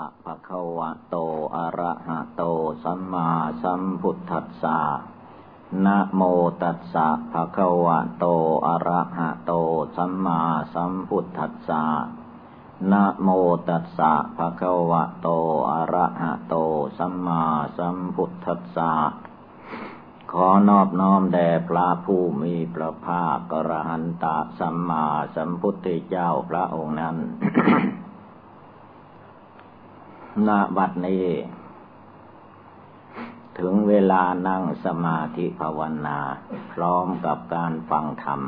ะภะคะวะโต อะระหะโต สัมมาสัมพุทธัสสะ นะโมตัสสะภะคะวะโต อะระหะโต สัมมาสัมพุทธัสสะ นะโมตัสสะภะคะวะโต อะระหะโต สัมมาสัมพุทธัสสะ ขอนอบน้อมแด่พระผู้มีพระภาคกระหันตะสัมมาสัมพุทธเจ้าพระองค์นั้น ณบัดนี้ ถึงเวลานั่งสมาธิภาวนา พร้อมกับการฟังธรรม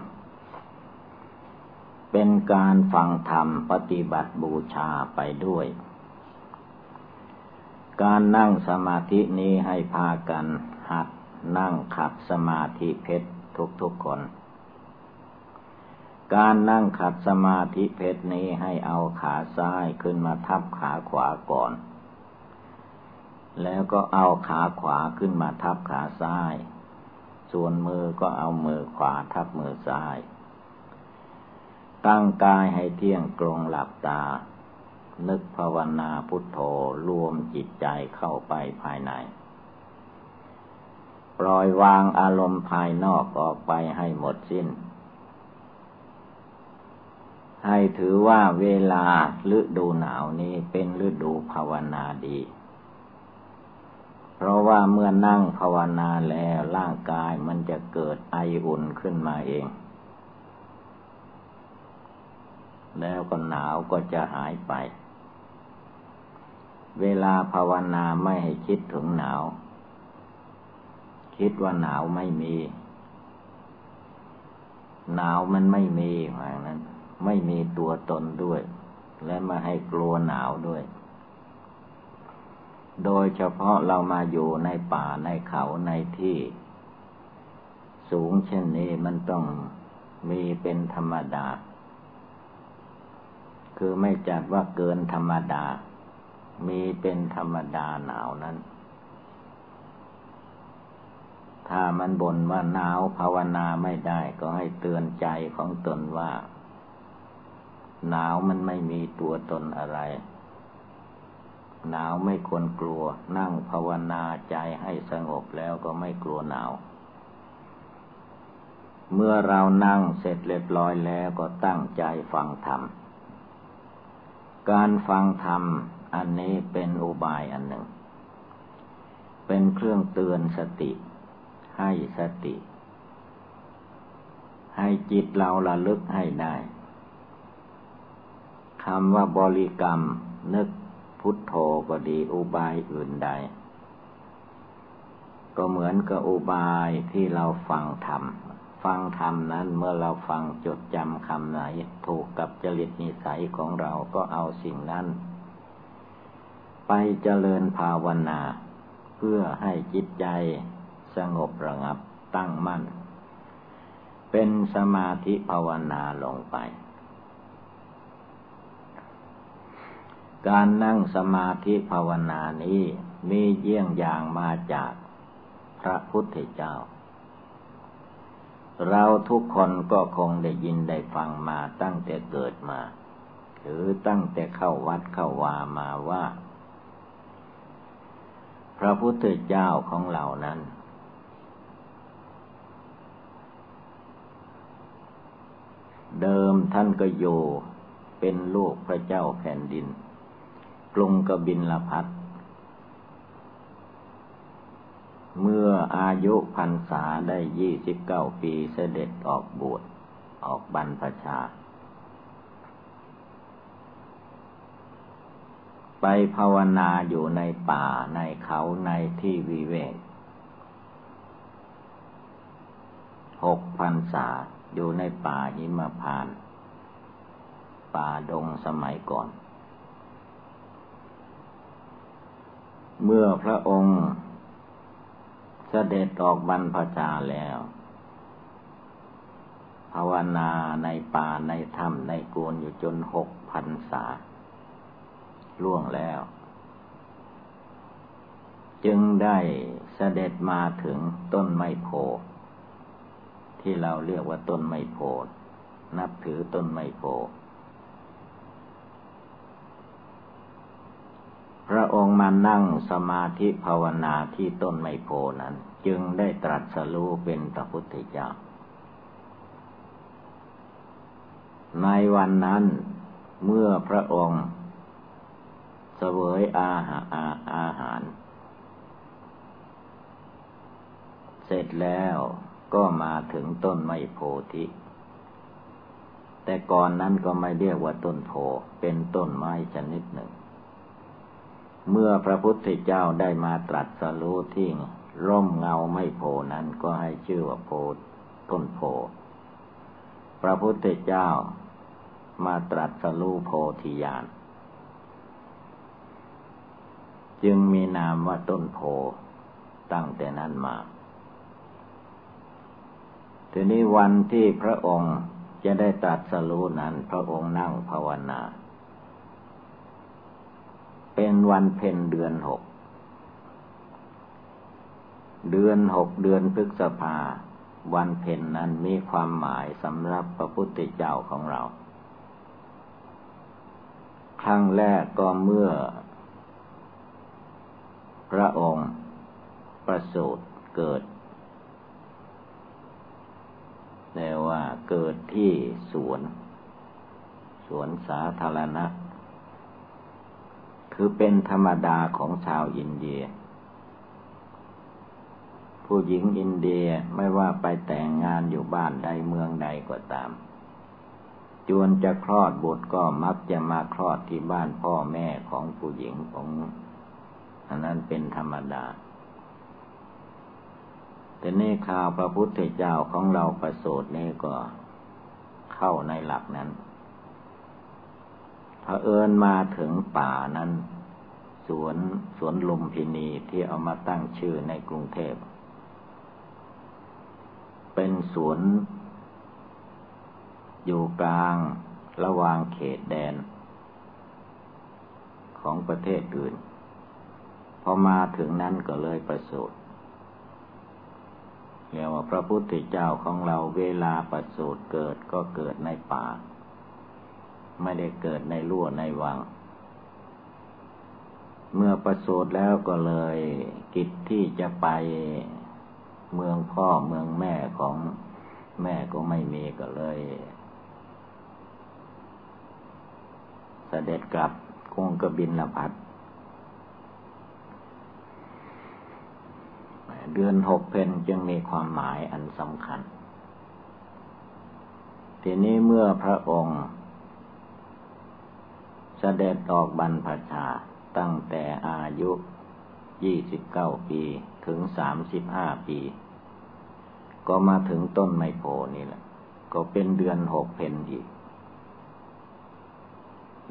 เป็นการฟังธรรมปฏิบัติบูชาไปด้วย การนั่งสมาธินี้ให้พากันหัดนั่งขัดสมาธิเพชรทุกๆคน การนั่งขัดสมาธิเพชรนี้ให้เอาขาซ้ายขึ้นมาทับขาขวาก่อน แล้วก็เอาขาขวาขึ้นมาทับขาซ้าย ส่วนมือก็เอามือขวาทับมือซ้าย ตั้งกายให้เที่ยงตรงหลับตา นึกภาวนาพุทโธรวมจิตใจเข้าไปภายในปล่อยวางอารมณ์ภายนอกออกไปให้หมดสิ้น ให้ถือว่าเวลาฤดูหนาวนี้เป็นฤดูภาวนาดี เพราะว่าเมื่อนั่งภาวนาแล้วร่างกายมันจะเกิดไออุ่นขึ้นมาเอง แล้วก็หนาวก็จะหายไป เวลาภาวนาไม่ให้คิดถึงหนาว คิดว่าหนาวไม่มี หนาวมันไม่มีอย่างนั้น ไม่มีตัวตนด้วย และมาให้กลัวหนาวด้วย โดยเฉพาะเรามาอยู่ในป่าในเขาในที่ สูงเช่นนี้มันต้องมีเป็นธรรมดา คือไม่จัดว่าเกินธรรมดา มีเป็นธรรมดาหนาวนั้น ถ้ามันบ่นว่าหนาวภาวนาไม่ได้ก็ให้เตือนใจของตนว่า หนาวมันไม่มีตัวตนอะไร หนาวไม่ควรกลัว นั่งภาวนาใจให้สงบแล้วก็ไม่กลัวหนาว เมื่อเรานั่งเสร็จเรียบร้อยแล้วก็ตั้งใจฟังธรรม การฟังธรรมอันนี้เป็นอุบายอันหนึ่ง เป็นเครื่องเตือนสติ ให้สติ ให้จิตเราระลึกให้ได้ คำว่าบริกรรม นึกพุทโธก็ดีอุบายอื่นใด ก็เหมือนกับอุบายที่เราฟังธรรม ฟังธรรมนั้นเมื่อเราฟังจดจำคำไหน ถูกกับจริตนิสัยของเราก็เอาสิ่งนั้น ไปเจริญภาวนา เพื่อให้จิตใจสงบระงับตั้งมั่น เป็นสมาธิภาวนาลงไป การนั่งสมาธิภาวนานี้มีเยี่ยงอย่างมาจากพระพุทธเจ้า เราทุกคนก็คงได้ยินได้ฟังมาตั้งแต่เกิดมา หรือตั้งแต่เข้าวัดเข้าวามาว่า พระพุทธเจ้าของเรานั้น เดิมท่านก็อยู่เป็นลูกพระเจ้าแผ่นดิน กรุงกบินลพัทเมื่ออายุพรรษาได้ยี่สิบเก้าปีเสด็จออกบวชออกบรรพชา ไปภาวนาอยู่ในป่าในเขาในที่วิเวกหกพรรษาอยู่ในป่าหิมพาน ป่าดงสมัยก่อน เมื่อพระองค์เสด็จออกบรรพชาแล้ว ภาวนาในป่าในถ้ำในโกนอยู่จนหกพันษา ล่วงแล้ว จึงได้เสด็จมาถึงต้นไมโพที่เราเรียกว่าต้นไมโพนับถือต้นไมโพ พระองค์มานั่งสมาธิภาวนาที่ต้นไมโพนั้น จึงได้ตรัสรู้เป็นพระพุทธเจ้า ในวันนั้นเมื่อพระองค์เสวยอาหาอาอาหาร เสร็จแล้วก็มาถึงต้นไมโพธิ แต่ก่อนนั้นก็ไม่เรียกว่าต้นโพเป็นต้นไม้ชนิดหนึ่ง เมื่อพระพุทธเจ้าได้มาตรัสรู้ที่ร่มเงาไม่โพนั้นก็ให้ชื่อว่าโพต้นโพ พระพุทธเจ้ามาตรัสรู้โพธิญาณจึงมีนามว่าต้นโพตั้งแต่นั้นมา ทีนี้วันที่พระองค์จะได้ตรัสรู้นั้น พระองค์นั่งภาวนา เป็นวันเพ็ญเดือนหก เดือนหกเดือนพฤษภา วันเพ็ญนั้นมีความหมายสำหรับพระพุทธเจ้าของเรา ครั้งแรกก็เมื่อ พระองค์ประสูติเกิดแต่ว่าเกิดที่สวน สวนสาธารณะ คือเป็นธรรมดาของชาวอินเดีย ผู้หญิงอินเดียไม่ว่าไปแต่งงานอยู่บ้านใดเมืองใดก็ตาม จวนจะคลอดบุตรก็มักจะมาคลอดที่บ้านพ่อแม่ของผู้หญิงของอันนั้นเป็นธรรมดา แต่นี่ข่าวพระพุทธเจ้าของเราประสูตรนี่ก็เข้าในหลักนั้น พระเอิญมาถึงป่านั้น สวนสวนลุมพินีที่เอามาตั้งชื่อในกรุงเทพ เป็นสวนอยู่กลางระหว่างเขตแดน ของประเทศอื่น พอมาถึงนั้นก็เลยประสูติเรียกว่าพระพุทธเจ้าของเราเวลาประสูติเกิดก็เกิดในป่า ไม่ได้เกิดในรั่วในวัง เมื่อประสูติแล้วก็เลยกิจที่จะไปเมืองพ่อเมืองแม่ของแม่ก็ไม่มีก็เลยเสด็จกลับคงกระบินละพัดเดือนหกเพนจึงมีความหมายอันสำคัญ ทีนี้เมื่อพระองค์ สด็จออกบรรพชาตั้งแต่อายุยี่สิบเก้าปีถึงสามสิบห้าปี ก็มาถึงต้นไมโพนี่แหละ ก็เป็นเดือนหกเพนอีก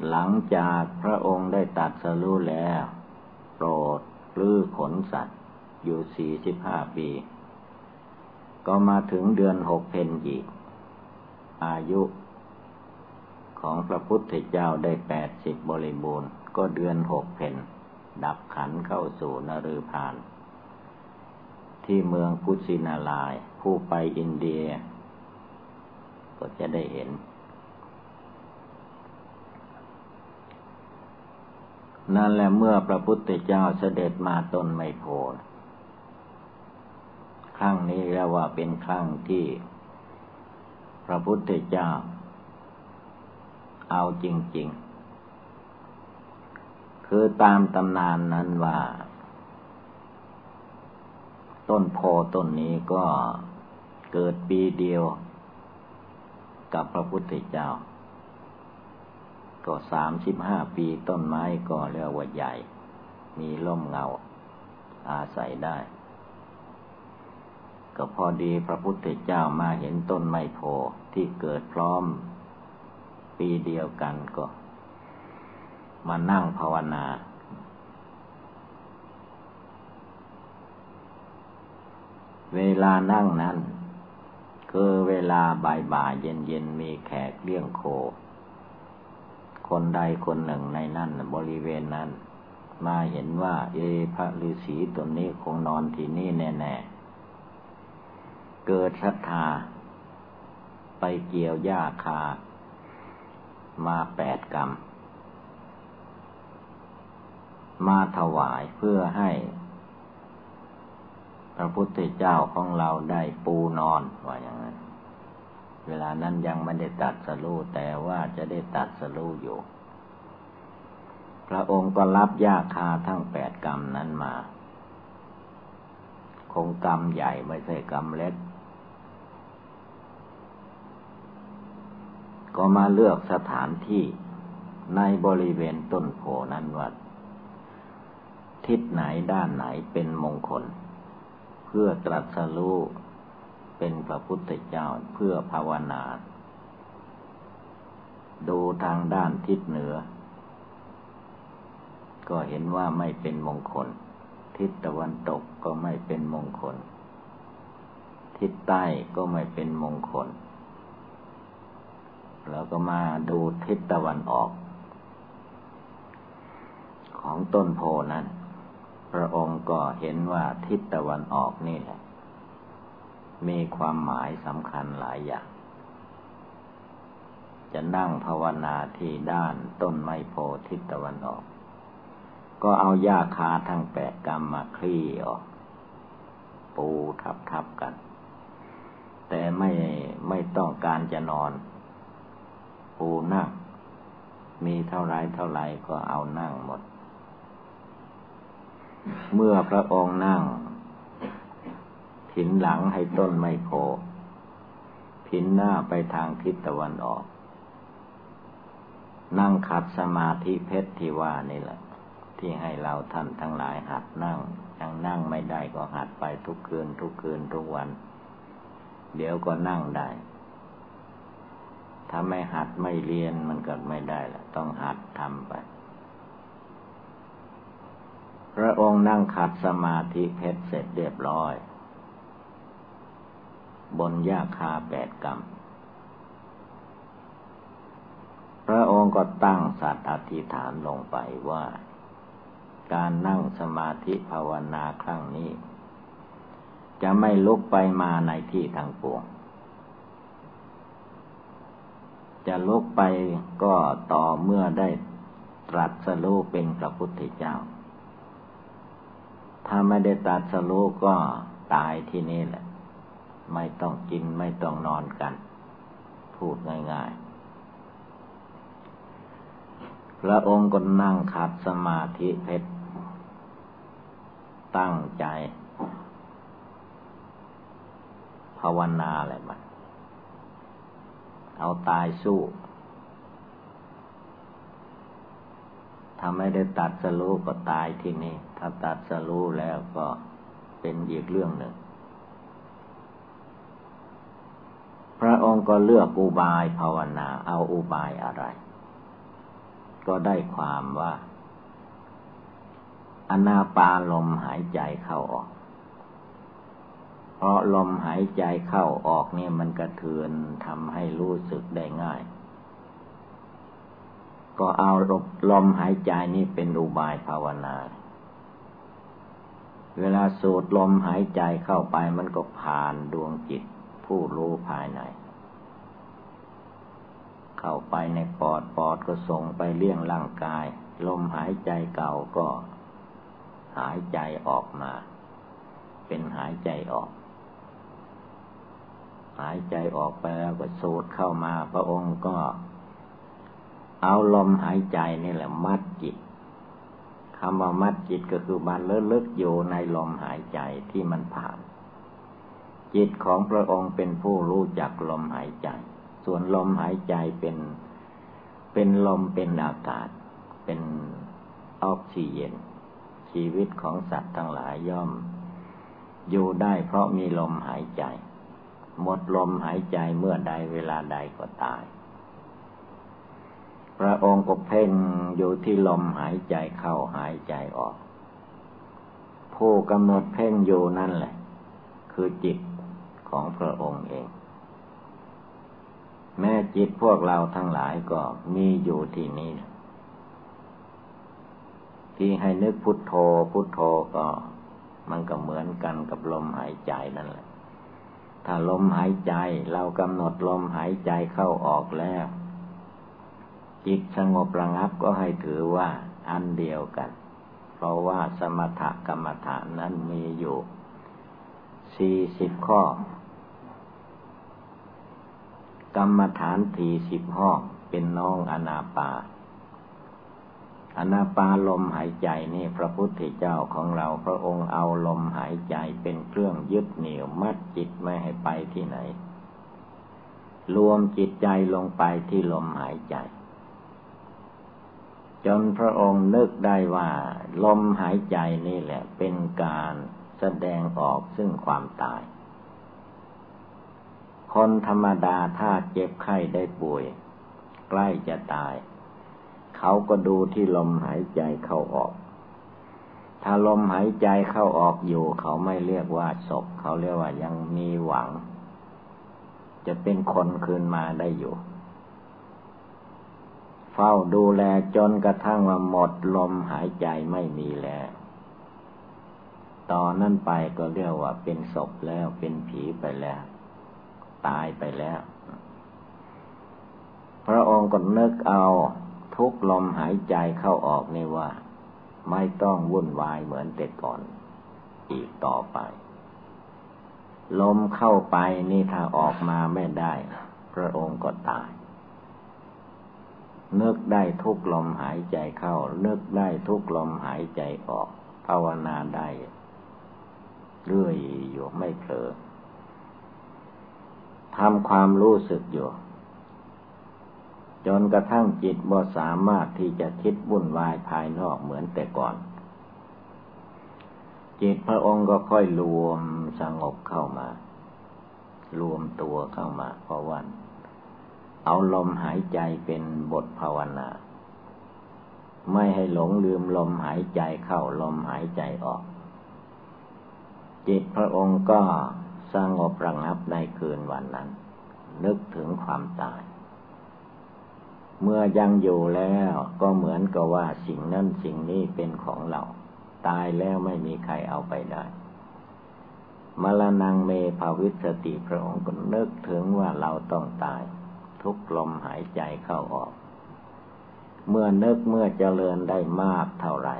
หลังจากพระองค์ได้ตัดสรู้แล้ว โปรดลื้อขนสัตว์อยู่สี่สิบห้าปี ก็มาถึงเดือนหกเพนอีก อายุ ของพระพุทธเจ้าได้แปดสิบบริบูรณ์ ก็เดือนหกเพนดับขันเข้าสู่นฤพาน ที่เมืองพุชินาลาย ผู้ไปอินเดีย ก็จะได้เห็น นั่นแหละเมื่อพระพุทธเจ้าเสด็จมาตนไมโพครั้งนี้เรียกว่าเป็นครั้งที่พระพุทธเจ้า เอาจริง ๆ คือตามตำนานนั้นว่า ต้นโพต้นนี้ก็เกิดปีเดียว กับพระพุทธเจ้า ก็สามสิบห้าปีต้นไม้ก็เรียกว่าใหญ่ มีร่มเงา อาศัยได้ก็พอดีพระพุทธเจ้ามาเห็นต้นไมโพที่เกิดพร้อม ปีเดียวกันก็ มานั่งภาวนา เวลานั่งนั้น คือเวลาบ่ายๆเย็นๆมีแขกเลี้ยงโค คนใดคนหนึ่งในนั้นบริเวณนั้น มาเห็นว่า เอพระฤาษีตนนี้คงนอนที่นี่แน่ๆ เกิดศรัทธาไปเกี่ยวหญ้าคา มาแปดกรรม มาถวายเพื่อให้ พระพุทธเจ้าของเราได้ปูนอนว่าอย่างนั้น เวลานั้นยังไม่ได้ตัดสรู้แต่ว่าจะได้ตัดสรู้อยู่ พระองค์ก็รับยาคาทั้งแปดกรรมนั้นมา คงกรรมใหญ่ไม่ใช่กรรมเล็ก ก็มาเลือกสถานที่ในบริเวณต้นโพนั้นว่าทิศไหนด้านไหนเป็นมงคล เพื่อตรัสรู้เป็นพระพุทธเจ้าเพื่อภาวนา ดูทางด้านทิศเหนือ ก็เห็นว่าไม่เป็นมงคล ทิศตะวันตกก็ไม่เป็นมงคล ทิศใต้ก็ไม่เป็นมงคล แล้วก็มาดูทิศตะวันออก ของต้นโพนั้น พระองค์ก็เห็นว่าทิศตะวันออกนี่แหละ มีความหมายสำคัญหลายอย่าง จะนั่งภาวนาที่ด้านต้นไมโพทิศตะวันออก ก็เอาหญ้าคาทั้งแปดกรรมมาคลี่ออก ปูทับทับกัน แต่ไม่ไม่ต้องการจะนอน ปูนั่ง มีเท่าไรเท่าไรก็เอานั่งหมด เมื่อพระองค์นั่งผินหลังให้ต้นไมโพผินหน้าไปทางทิศตะวันออก นั่งขัดสมาธิเพชรที่ว่านี่แหละ ที่ให้เราท่านทั้งหลายหัดนั่งยังนั่งไม่ได้ก็หัดไปทุกคืนทุกคืนทุกวัน เดี๋ยวก็นั่งได้ ถ้าไม่หัดไม่เรียนมันก็ไม่ได้ละต้องหัดทำไป พระองค์นั่งขัดสมาธิเพชรเสร็จเรียบร้อย บนยาคาแปดกรรมพระองค์ก็ตั้งสัตว์อธิษฐานลงไปว่า การนั่งสมาธิภาวนาครั้งนี้ จะไม่ลุกไปมาในที่ทางปวง จะลุกไปก็ต่อเมื่อได้ตรัสรู้เป็นพระพุทธเจ้า ถ้าไม่ได้ตัดสโลก็ตายที่นี่แหละ ไม่ต้องกินไม่ต้องนอนกัน พูดง่าย ๆ พระองค์ก็นั่งขัดสมาธิเพชรตั้งใจ ภาวนาอะไรมา เอาตายสู้ถ้าไม่ได้ตัดสรู้ก็ตายที่นี่ ถ้าตัดสรู้แล้วก็เป็นอีกเรื่องหนึ่ง พระองค์ก็เลือกอุบายภาวนา เอาอุบายอะไร ก็ได้ความว่า อนาปาลมหายใจเข้าออก เพราะลมหายใจเข้าออกเนี่ยมันกระเทือนทำให้รู้สึกได้ง่าย ก็เอาลมหายใจนี่เป็นอุบายภาวนา เวลาสูดลมหายใจเข้าไปมันก็ผ่านดวงจิตผู้รู้ภายใน เข้าไปในปอดปอดก็ส่งไปเลี้ยงร่างกาย ลมหายใจเก่าก็หายใจออกมา เป็นหายใจออก หายใจออกไปแล้วก็สูดเข้ามา พระองค์ก็ เอาลมหายใจนี่แหละ มัดจิตคำว่ามัดจิตก็คือมันเลิกอยู่ในลมหายใจที่มันผ่าน จิตของพระองค์เป็นผู้รู้จักลมหายใจ ส่วนลมหายใจเป็น เป็นลมเป็นอากาศ เป็นออกซิเจนชีวิตของสัตว์ทั้งหลายย่อม อยู่ได้เพราะมีลมหายใจ หมดลมหายใจเมื่อใดเวลาใดก็ตาย พระองค์ก็เพ่งอยู่ที่ลมหายใจเข้าหายใจออก ผู้กำหนดเพ่งอยู่นั่นแหละ คือจิตของพระองค์เอง แม้จิตพวกเราทั้งหลายก็มีอยู่ที่นี่ที่ให้นึกพุทโธพุทโธก็ มันก็เหมือนกันกับลมหายใจนั่นแหละ ถ้าลมหายใจ เรากำหนดลมหายใจเข้าออกแล้ว จิตสงบระงับก็ให้ถือว่าอันเดียวกัน เพราะว่าสมถกรรมฐานนั้นมีอยู่สี่สิบข้อ กรรมฐานสี่สิบห้องเป็นน้องอนาปา อนาปาลมหายใจนี่พระพุทธเจ้าของเราพระองค์เอาลมหายใจเป็นเครื่องยึดเหนี่ยวมัดจิตไม่ให้ไปที่ไหน รวมจิตใจลงไปที่ลมหายใจ จนพระองค์นึกได้ว่า ลมหายใจนี่แหละเป็นการแสดงออกซึ่งความตาย คนธรรมดาถ้าเจ็บไข้ได้ป่วย ใกล้จะตาย เขาก็ดูที่ลมหายใจเข้าออก ถ้าลมหายใจเข้าออกอยู่ เขาไม่เรียกว่าศพ เขาเรียกว่ายังมีหวัง จะเป็นคนคืนมาได้อยู่ เฝ้าดูแลจนกระทั่งว่าหมดลมหายใจไม่มีแล้วตอนนั้นไปก็เรียกว่าเป็นศพแล้วเป็นผีไปแล้ว ตายไปแล้ว พระองค์ก็นึกเอา ทุกลมหายใจเข้าออกนี่ว่า ไม่ต้องวุ่นวายเหมือนแต่ก่อน อีกต่อไป ลมเข้าไปนี่ถ้าออกมาไม่ได้ พระองค์ก็ตายนึกได้ทุกลมหายใจเข้า นึกได้ทุกลมหายใจออก ภาวนาได้เรื่อยอยู่ไม่เผลอทำความรู้สึกอยู่ จนกระทั่งจิตบ่สามารถที่จะคิดวุ่นวายภายนอกเหมือนแต่ก่อน จิตพระองค์ก็ค่อยรวมสงบเข้ามา รวมตัวเข้ามาเพราะวัน เอาลมหายใจเป็นบทภาวนา ไม่ให้หลงลืมลมหายใจเข้าลมหายใจออก จิตพระองค์ก็สงบระงับในคืนวันนั้น นึกถึงความตาย เมื่อยังอยู่แล้วก็เหมือนกับว่าสิ่งนั้นสิ่งนี้เป็นของเรา ตายแล้วไม่มีใครเอาไปได้มรณงเมภาวิสติพระองค์ก็นึกถึงว่าเราต้องตาย ทุกลมหายใจเข้าออก เมื่อนึกเมื่อเจริญได้มากเท่าไร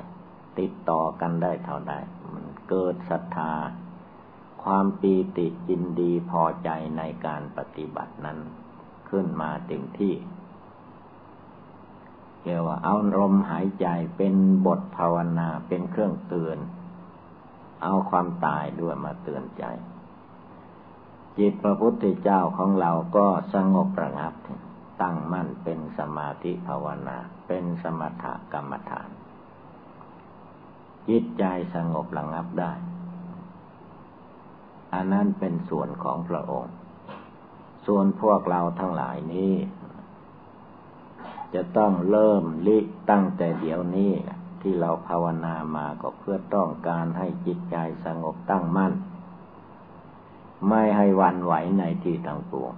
ติดต่อกันได้เท่าใดมันเกิดศรัทธา ความปีติจินดีพอใจในการปฏิบัตินั้น ขึ้นมาเต็มที่ เรียกว่าเอาลมหายใจเป็นบทภาวนาเป็นเครื่องเตือน เอาความตายด้วยมาเตือนใจ จิตพระพุทธเจ้าของเราก็สงบระงับ ตั้งมั่นเป็นสมาธิภาวนา เป็นสมถกรรมฐาน จิตใจสงบระงับได้ อันนั้นเป็นส่วนของพระองค์ ส่วนพวกเราทั้งหลายนี้ จะต้องเริ่มลิตั้งแต่เดี๋ยวนี้ที่เราภาวนามาก็เพื่อต้องการให้จิตใจสงบตั้งมั่น ไม่ให้วันไหวในที่ต่างปวง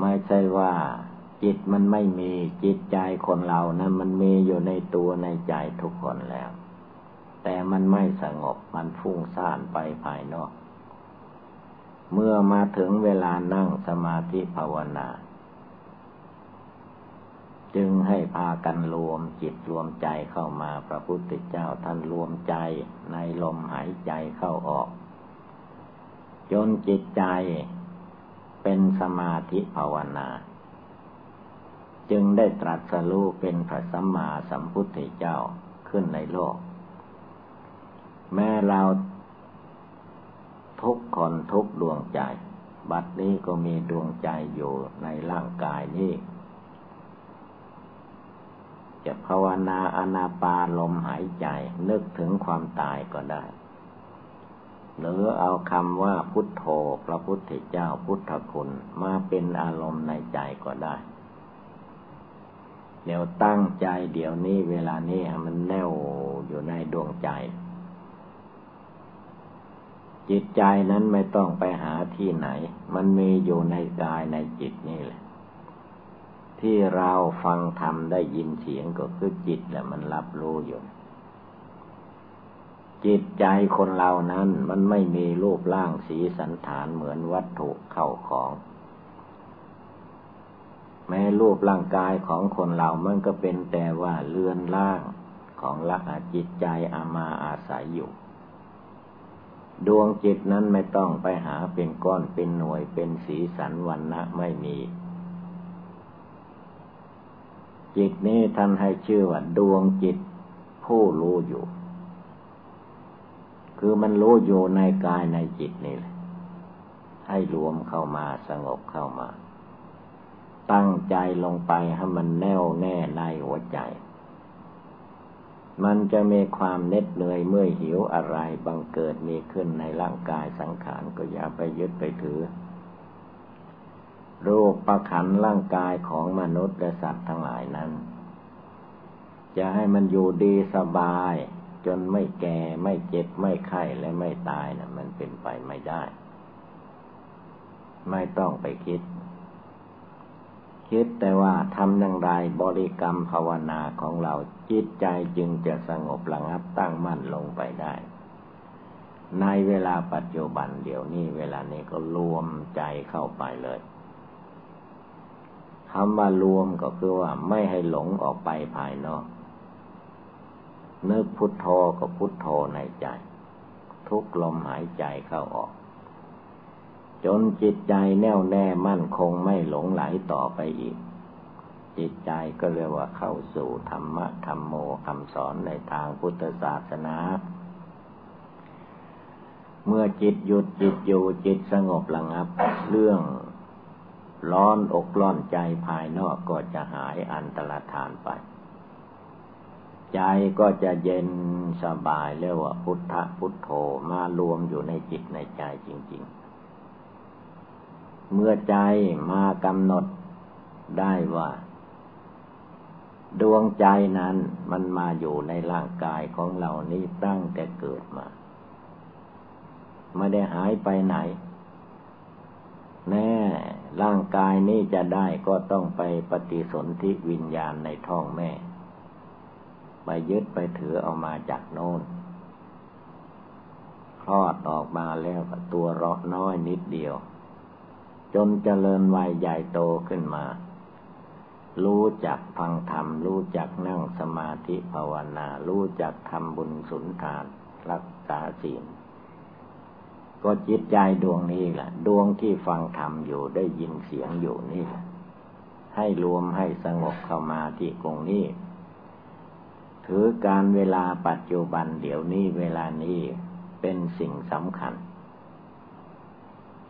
ไม่ใช่ว่าจิตมันไม่มีจิตใจคนเรานะั้นมันมีอยู่ในตัวในใจทุกคนแล้ว แต่มันไม่สงบมันฟุ้งซ่านไปภายนอก เมื่อมาถึงเวลานั่งสมาธิภาวนา จึงให้พากันรวมจิตรวมใจเข้ามาพระพุทธเจ้าท่านรวมใจในลมหายใจเข้าออก จนจิตใจเป็นสมาธิภาวนา จึงได้ตรัสรู้เป็นพระสัมมาสัมพุทธเจ้าขึ้นในโลก แม้เราทุกคนทุกดวงใจ บัดนี้ก็มีดวงใจอยู่ในร่างกายนี้ จะภาวนาอนาปาลมหายใจ นึกถึงความตายก็ได้ หรือเอาคำว่าพุทโธพระพุทธเจ้าพุทธคุณ มาเป็นอารมณ์ในใจก็ได้ เดี๋ยวตั้งใจเดี๋ยวนี้เวลานี้มันแน่วอยู่ในดวงใจ จิตใจนั้นไม่ต้องไปหาที่ไหน มันมีอยู่ในกายในจิตนี่แหละ ที่เราฟังธรรมได้ยินเสียงก็คือจิตแหละมันรับรู้อยู่ จิตใจคนเรานั้นมันไม่มีรูปร่างสีสันฐานเหมือนวัตถุเข้าของ แม้รูปร่างกายของคนเรามันก็เป็นแต่ว่าเลือนล่างของละจิตใจอามาอาศัยอยู่ ดวงจิตนั้นไม่ต้องไปหาเป็นก้อนเป็นหน่วยเป็นสีสันวันนะไม่มี จิตนี้ท่านให้ชื่อว่าดวงจิตผู้รู้อยู่ คือมันรู้อยู่ในกายในจิตนี่แหละให้รวมเข้ามาสงบเข้ามา ตั้งใจลงไปให้มันแน่วแน่ในหัวใจ มันจะมีความเน็ดเหนื่อยเมื่อหิวอะไรบังเกิดมีขึ้นในร่างกายสังขารก็อย่าไปยึดไปถือ รูปประขันร่างกายของมนุษย์และสัตว์ทั้งหลายนั้น จะให้มันอยู่ดีสบาย จนไม่แก่ไม่เจ็บไม่ไข้และไม่ตายนะมันเป็นไปไม่ได้ ไม่ต้องไปคิด คิดแต่ว่าทำอย่างไรบริกรรมภาวนาของเราจิตใจจึงจะสงบระงับตั้งมั่นลงไปได้ในเวลาปัจจุบันเดี๋ยวนี้เวลานี้ก็รวมใจเข้าไปเลย คำว่ารวมก็คือว่าไม่ให้หลงออกไปภายนอก นึกพุทโธก็พุทโธในใจ ทุกลมหายใจเข้าออก จนจิตใจแน่วแน่มั่นคงไม่หลงไหลต่อไปอีก จิตใจก็เรียกว่าเข้าสู่ธรรมะธรรมโมคำสอนในทางพุทธศาสนาเมื่อจิตหยุดจิตอยู่จิตสงบระงับ เรื่อง ร้อนอกร้อนใจภายนอกก็จะหายอันตรธานไป ใจก็จะเย็นสบายเรียกว่าพุทธพุทโธมารวมอยู่ในจิตในใจจริง ๆ เมื่อใจมากำหนดได้ว่า ดวงใจนั้นมันมาอยู่ในร่างกายของเรานี้ตั้งแต่เกิดมาไม่ได้หายไปไหน แน่ ร่างกายนี้จะได้ก็ต้องไปปฏิสนธิวิญญาณในท้องแม่ ไปยึดไปถือเอามาจากโน้นคลอดออกมาแล้วตัวเราะน้อยนิดเดียว จนเจริญวัยใหญ่โตขึ้นมา รู้จักฟังธรรม รู้จักนั่งสมาธิภาวนา รู้จักทำบุญสุนทาน รักษาศีล ก็จิตใจดวงนี้แหละ ดวงที่ฟังธรรมอยู่ได้ยินเสียงอยู่นี่แหละให้รวมให้สงบเข้ามาที่ตรงนี้ ถือการเวลาปัจจุบันเดี๋ยวนี้เวลานี้เป็นสิ่งสำคัญ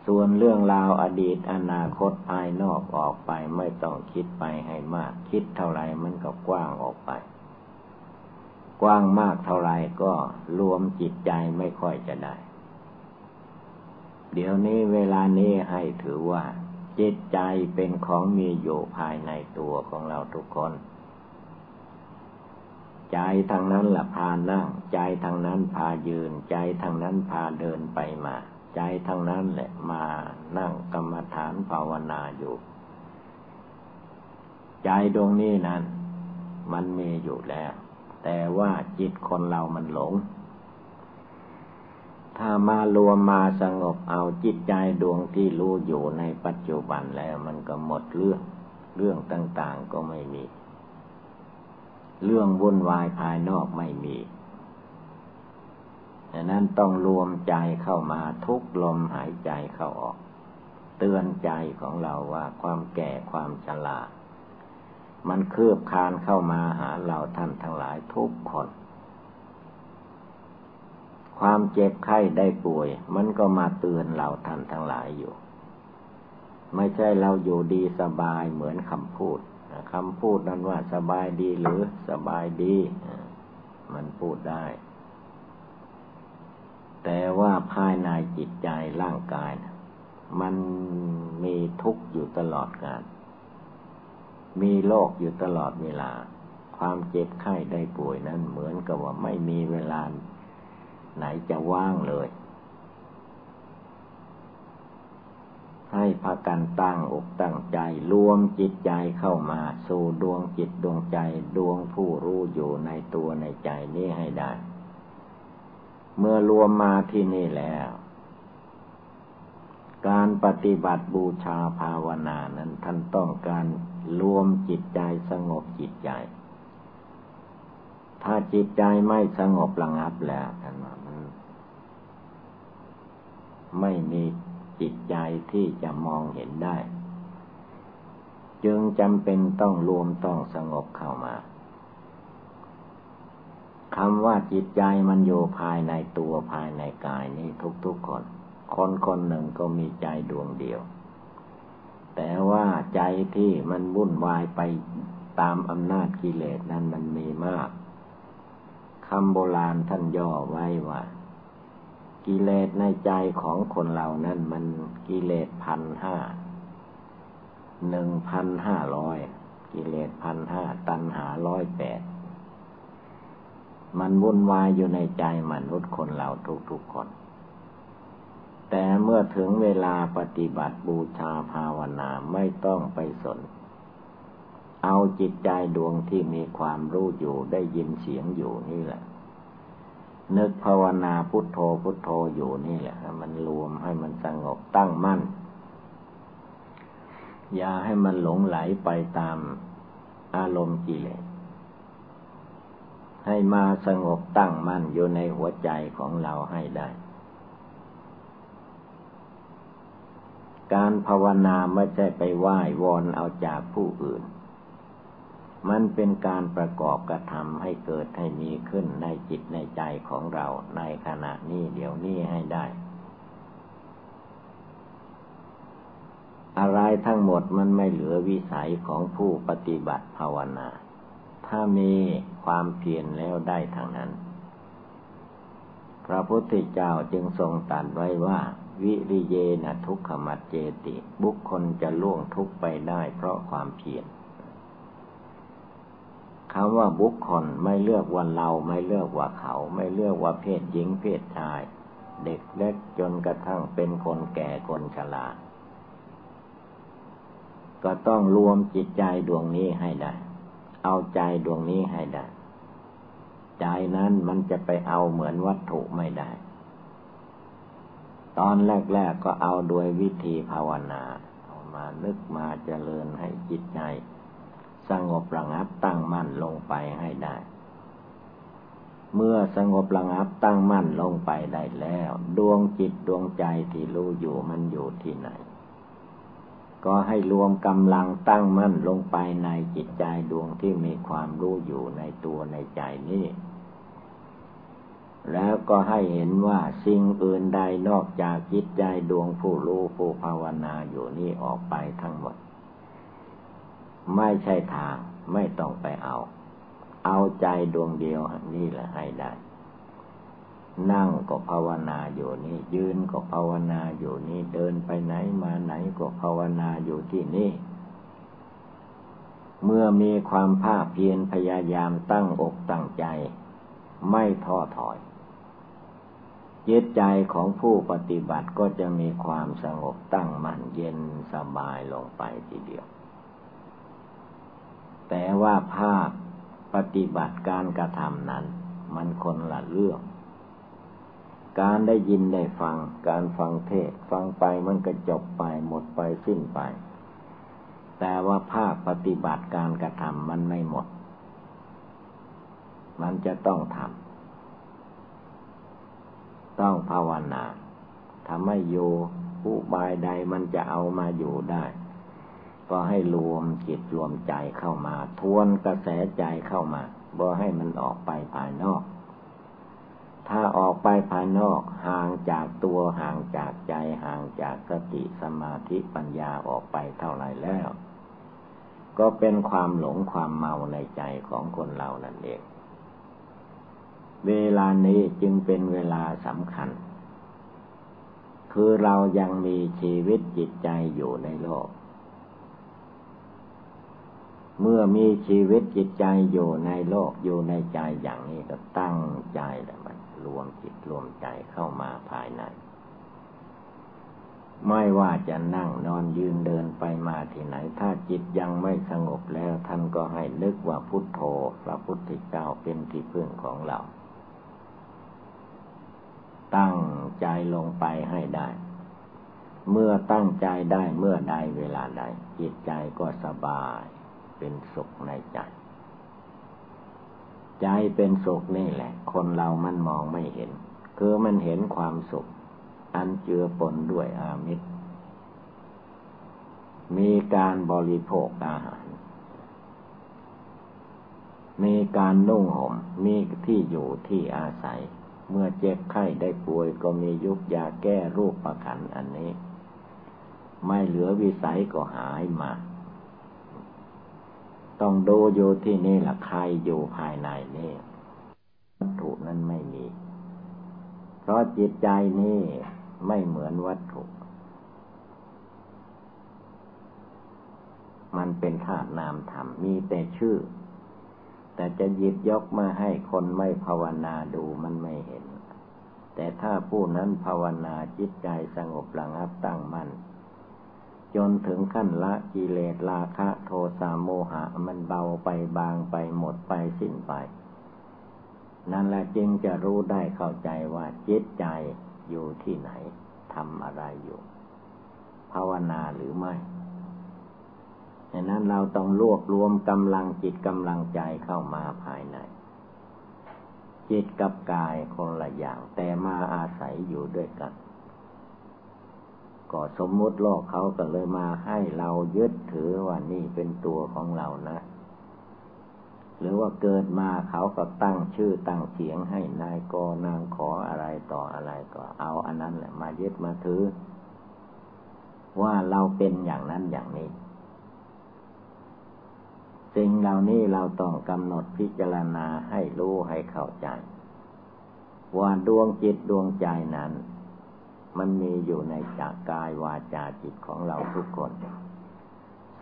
ส่วนเรื่องราวอดีตอนาคตภายนอกออกไปไม่ต้องคิดไปให้มาก คิดเท่าไรมันก็กว้างออกไป กว้างมากเท่าไรก็รวมจิตใจไม่ค่อยจะได้ เดี๋ยวนี้เวลานี้ให้ถือว่า จิตใจเป็นของมีอยู่ภายในตัวของเราทุกคน ใจทางนั้นแหละพานั่ง ใจทางนั้นพายืน ใจทางนั้นพาเดินไปมา ใจทางนั้นแหละมานั่งกรรมฐานภาวนาอยู่ ใจดวงนี้นั้น มันมีอยู่แล้ว แต่ว่าจิตคนเรามันหลง ถ้ามารวมมาสงบเอาจิตใจดวงที่รู้อยู่ในปัจจุบันแล้วมันก็หมดเรื่อง เรื่องต่างๆก็ไม่มี เรื่องวุ่นวายภายนอกไม่มีดังนั้นต้องรวมใจเข้ามาทุกลมหายใจเข้าออก เตือนใจของเราว่าความแก่ความชรามันคืบคานเข้ามาหาเราท่านทั้งหลายทุกคน ความเจ็บไข้ได้ป่วย มันก็มาเตือนเราท่านทั้งหลายอยู่ ไม่ใช่เราอยู่ดีสบายเหมือนคำพูดคำพูดนั้นว่าสบายดีหรือสบายดี มันพูดได้ แต่ว่าภายในจิตใจร่างกายนะมันมีทุกข์อยู่ตลอดกาลมีโรคอยู่ตลอดเวลา ความเจ็บไข้ได้ป่วยนั้นเหมือนกับว่าไม่มีเวลา ไหนจะว่างเลย ให้พากันตั้งอกตั้งใจ รวมจิตใจเข้ามา สู่ดวงจิตดวงใจดวงผู้รู้อยู่ในตัวในใจนี้ให้ได้ เมื่อรวมมาที่นี่แล้ว การปฏิบัติบูชาภาวนานั้นท่านต้องการรวมจิตใจสงบจิตใจ ถ้าจิตใจไม่สงบระงับแล้วท่านว่ามันไม่มีจิตใจที่จะมองเห็นได้ จึงจำเป็นต้องรวมต้องสงบเข้ามาคำว่าจิตใจมันอยู่ภายในตัวภายในกายนี้ทุกๆคน คนคนหนึ่งก็มีใจดวงเดียว แต่ว่าใจที่มันวุ่นวายไปตามอำนาจกิเลสนั้นมันมีมาก คำโบราณท่านย่อไว้ว่า กิเลสในใจของคนเรานั้นมันกิเลสพันห้า หนึ่งพันห้าร้อย กิเลสพันห้า ตัณหาร้อยแปด มันวุ่นวายอยู่ในใจมนุษย์คนเราทุกๆคน แต่เมื่อถึงเวลาปฏิบัติบูชาภาวนาไม่ต้องไปสน เอาจิตใจดวงที่มีความรู้อยู่ได้ยินเสียงอยู่นี่แหละ นึกภาวนาพุทโธพุทโธอยู่นี่แหละมันรวมให้มันสงบตั้งมั่น อย่าให้มันหลงไหลไปตามอารมณ์กิเลสให้มาสงบตั้งมั่นอยู่ในหัวใจของเราให้ได้ การภาวนาไม่ใช่ไปไหว้วอนเอาจากผู้อื่น มันเป็นการประกอบกระทำให้เกิดให้มีขึ้นในจิตในใจของเราในขณะนี้เดี๋ยวนี้ให้ได้ อะไรทั้งหมดมันไม่เหลือวิสัยของผู้ปฏิบัติภาวนา ถ้ามีความเพียรแล้วได้ทางนั้น พระพุทธเจ้าจึงทรงตรัสไว้ว่า วิริเยนะทุกขมัดเจติ บุคคลจะล่วงทุกไปได้เพราะความเพียร คำว่าบุคคลไม่เลือกว่าเราไม่เลือกว่าเขา ไม่เลือกว่าเพศหญิงเพศชาย เด็กเล็กจนกระทั่งเป็นคนแก่คนชราก็ต้องรวมจิตใจดวงนี้ให้ได้ เอาใจดวงนี้ให้ได้ ใจนั้นมันจะไปเอาเหมือนวัตถุไม่ได้ ตอนแรก ๆก็เอาโดยวิธีภาวนา เอามานึกมาเจริญให้จิตใจ สงบระงับตั้งมั่นลงไปให้ได้ เมื่อสงบระงับตั้งมั่นลงไปได้แล้ว ดวงจิตดวงใจที่รู้อยู่มันอยู่ที่ไหน ก็ให้รวมกำลังตั้งมั่นลงไปในจิตใจดวงที่มีความรู้อยู่ในตัวในใจนี้แล้วก็ให้เห็นว่าสิ่งอื่นใดนอกจากจิตใจดวงผู้รู้ผู้ภาวนาอยู่นี้ออกไปทั้งหมด ไม่ใช่ทางไม่ต้องไปเอา เอาใจดวงเดียวนี่แหละให้ได้ นั่งก็ภาวนาอยู่นี่ ยืนก็ภาวนาอยู่นี่ เดินไปไหนมาไหนก็ภาวนาอยู่ที่นี่ เมื่อมีความภาคเพียรพยายามตั้งอกตั้งใจ ไม่ท้อถอยจิตใจของผู้ปฏิบัติก็จะมีความสงบตั้งมั่นเย็นสบายลงไปทีเดียว แต่ว่าภาคปฏิบัติการกระทำนั้น มันคนละเรื่อง การได้ยินได้ฟัง การฟังเทศฟังไปมันก็จบไปหมดไปสิ้นไป แต่ว่าภาคปฏิบัติการกระทำมันไม่หมด มันจะต้องทำต้องภาวนาทำให้อยู่ผู้บายใดมันจะเอามาอยู่ได้ ก็ให้รวมจิตรวมใจเข้ามา ทวนกระแสใจเข้ามาบ่ให้มันออกไปภายนอก ถ้าออกไปภายนอกห่างจากตัวห่างจากใจห่างจากสติสมาธิปัญญาออกไปเท่าไหร่แล้ว ก็เป็นความหลงความเมาในใจของคนเรานั่นเอง เวลานี้จึงเป็นเวลาสำคัญ คือเรายังมีชีวิตจิตใจอยู่ในโลก เมื่อมีชีวิตจิตใจอยู่ในโลกอยู่ในใจอย่างนี้ก็ตั้งใจแล้วมันรวมจิตรวมใจเข้ามาภายใน ไม่ว่าจะนั่งนอนยืนเดินไปมาที่ไหน ถ้าจิตยังไม่สงบแล้วท่านก็ให้นึกว่าพุทโธพระพุทธเจ้าเป็นที่พึ่งของเรา ตั้งใจลงไปให้ได้เมื่อตั้งใจได้เมื่อใดเวลาใด จิตใจก็สบาย เป็นสุขในใจ ใจเป็นสุขนี่แหละ คนเรามันมองไม่เห็น คือมันเห็นความสุข อันเจือปนด้วยอามิตร มีการบริโภคอาหาร มีการนุ่งห่ม มีที่อยู่ที่อาศัย เมื่อเจ็บไข้ได้ป่วยก็มียุกยาแก้รูปประคันอันนี้ ไม่เหลือวิสัยก็หายมา ต้องดูอยู่ที่นี่ละใครอยู่ภายในนี่วัตถุนั้นไม่มี เพราะจิตใจนี่ไม่เหมือนวัตถุ มันเป็นธาตุนามธรรมมีแต่ชื่อ แต่จะหยิบยกมาให้คนไม่ภาวนาดูมันไม่เห็น แต่ถ้าผู้นั้นภาวนาจิตใจสงบระงับตั้งมัน่น จนถึงขั้นละกิเลสราคะโทสะโมหะมันเบาไปบางไปหมดไปสิ้นไป นั่นแหละจึงจะรู้ได้เข้าใจว่าจิตใจอยู่ที่ไหนทำอะไรอยู่ ภาวนาหรือไม่ดังนั้นเราต้องรวบรวมกำลังจิตกำลังใจเข้ามาภายใน จิตกับกายคนละอย่าง แต่มาอาศัยอยู่ด้วยกัน ก็สมมุติโลกเขาก็เลยมาให้เรายึดถือว่านี่เป็นตัวของเรานะ หรือว่าเกิดมาเขาก็ตั้งชื่อตั้งเสียงให้นายกนางขออะไรต่ออะไรก็เอาอันนั้นแหละมายึดมาถือ ว่าเราเป็นอย่างนั้นอย่างนี้สิ่งเหล่านี้เราต้องกำหนดพิจารณาให้รู้ให้เข้าใจ ว่าดวงจิตดวงใจนั้น มันมีอยู่ในจากกายวาจาจิตของเราทุกคน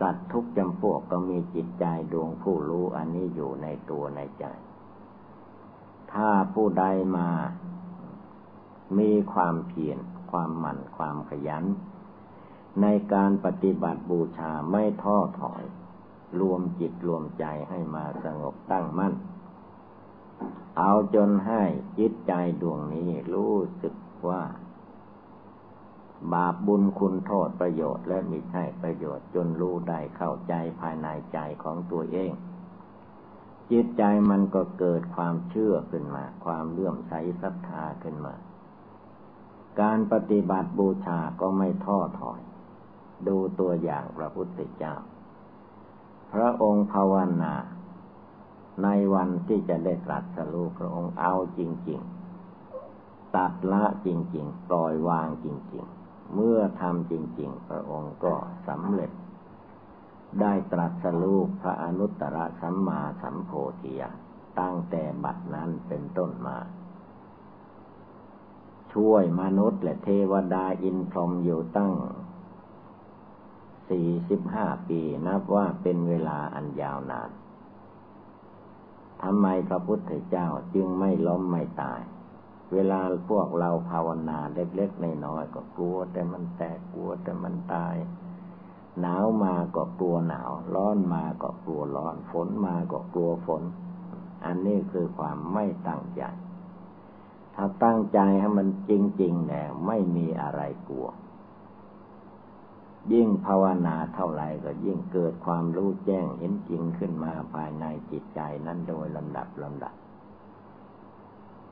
สัตว์ทุกจำพวกก็มีจิตใจดวงผู้รู้อันนี้อยู่ในตัวในใจ ถ้าผู้ใดมา มีความเพียรความหมั่นความขยัน ในการปฏิบัติบูชาไม่ท้อถอย รวมจิตรวมใจให้มาสงบตั้งมั่น เอาจนให้จิตใจดวงนี้รู้สึกว่า บาปบุญคุณโทษประโยชน์และมิใช่ประโยชน์จนรู้ได้เข้าใจภายในใจของตัวเอง จิตใจมันก็เกิดความเชื่อขึ้นมา ความเลื่อมใสศรัทธาขึ้นมา การปฏิบัติบูชาก็ไม่ท้อถอย ดูตัวอย่างพระพุทธเจ้า พระองค์ภาวนาในวันที่จะได้ตรัสรู้พระองค์เอาจริง ๆ ตัดละจริง ๆ ปล่อยวางจริง ๆ เมื่อทำจริง ๆ พระองค์ก็สำเร็จ ได้ตรัสรู้พระอนุตตรสัมมาสัมโพธิญาณตั้งแต่บัดนั้นเป็นต้นมาช่วยมนุษย์และเทวดาอินพรหมอยู่ตั้งสี่สิบห้าปีนับว่าเป็นเวลาอันยาวนาน ทำไมพระพุทธเจ้าจึงไม่ล้มไม่ตาย เวลาพวกเราภาวนาเล็กๆน้อยๆก็กลัว แต่มันแตกกลัวแต่มันตาย หนาวมาก็กลัวหนาว ร้อนมาก็กลัวร้อน ฝนมาก็กลัวฝน อันนี้คือความไม่ตั้งใจ ถ้าตั้งใจให้มันจริงๆแล้วไม่มีอะไรกลัว ยิ่งภาวนาเท่าไหร่ก็ยิ่งเกิดความรู้แจ้งเห็นจริงขึ้นมาภายในจิตใจนั้นโดยลำดับลำดับ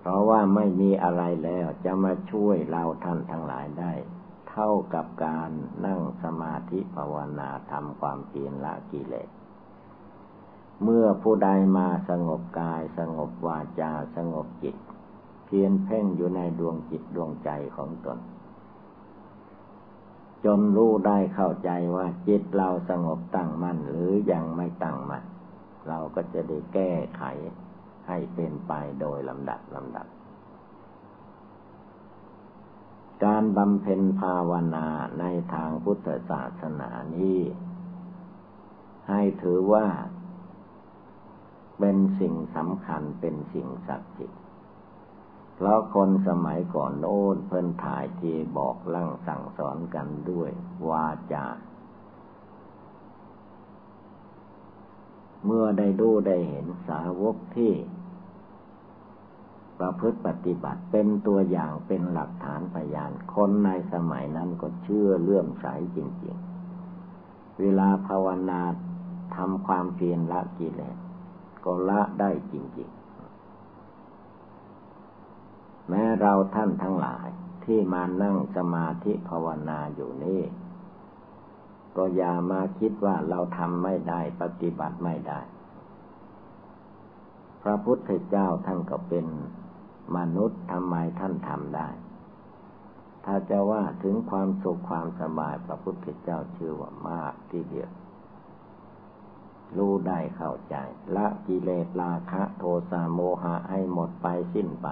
ราะว่าไม่มีอะไรแล้วจะมาช่วยเราท่านทั้งหลายได้ เท่ากับการนั่งสมาธิภาวนาทำความเพียรละกิเลสเมื่อผู้ใดมาสงบกายสงบวาจาสงบจิต เพียรเพ่งอยู่ในดวงจิตดวงใจของตน จนรู้ได้เข้าใจว่าจิตเราสงบตั้งมั่นหรือยังไม่ตั้งมั่นเราก็จะได้แก้ไข ให้เป็นไปโดยลำดับลำดับ การบำเพ็ญภาวนาในทางพุทธศาสนานี้ ให้ถือว่า เป็นสิ่งสำคัญเป็นสิ่งศักดิ์สิทธิ์เพราะคนสมัยก่อนโน้นเพิ่นถ่ายทีบอกลั่งสั่งสอนกันด้วยวาจาเมื่อได้ดูได้เห็นสาวกที่ ประพฤติปฏิบัติเป็นตัวอย่างเป็นหลักฐานพยาน คนในสมัยนั้นก็เชื่อเลื่อมใสจริง ๆ เวลาภาวนาทำความเพียรละกิเลสก็ละได้จริง ๆ แม้เราท่านทั้งหลายที่มานั่งสมาธิภาวนาอยู่นี่ก็อย่ามาคิดว่าเราทำไม่ได้ปฏิบัติไม่ได้ พระพุทธเจ้าท่านก็เป็น มนุษย์ทำไมท่านทำได้ ถ้าจะว่าถึงความสุขความสบายพระพุทธเจ้าชื่อว่ามากที่เดียวรู้ได้เข้าใจ ละกิเลสราคะโทสะโมหะให้หมดไปสิ้นไป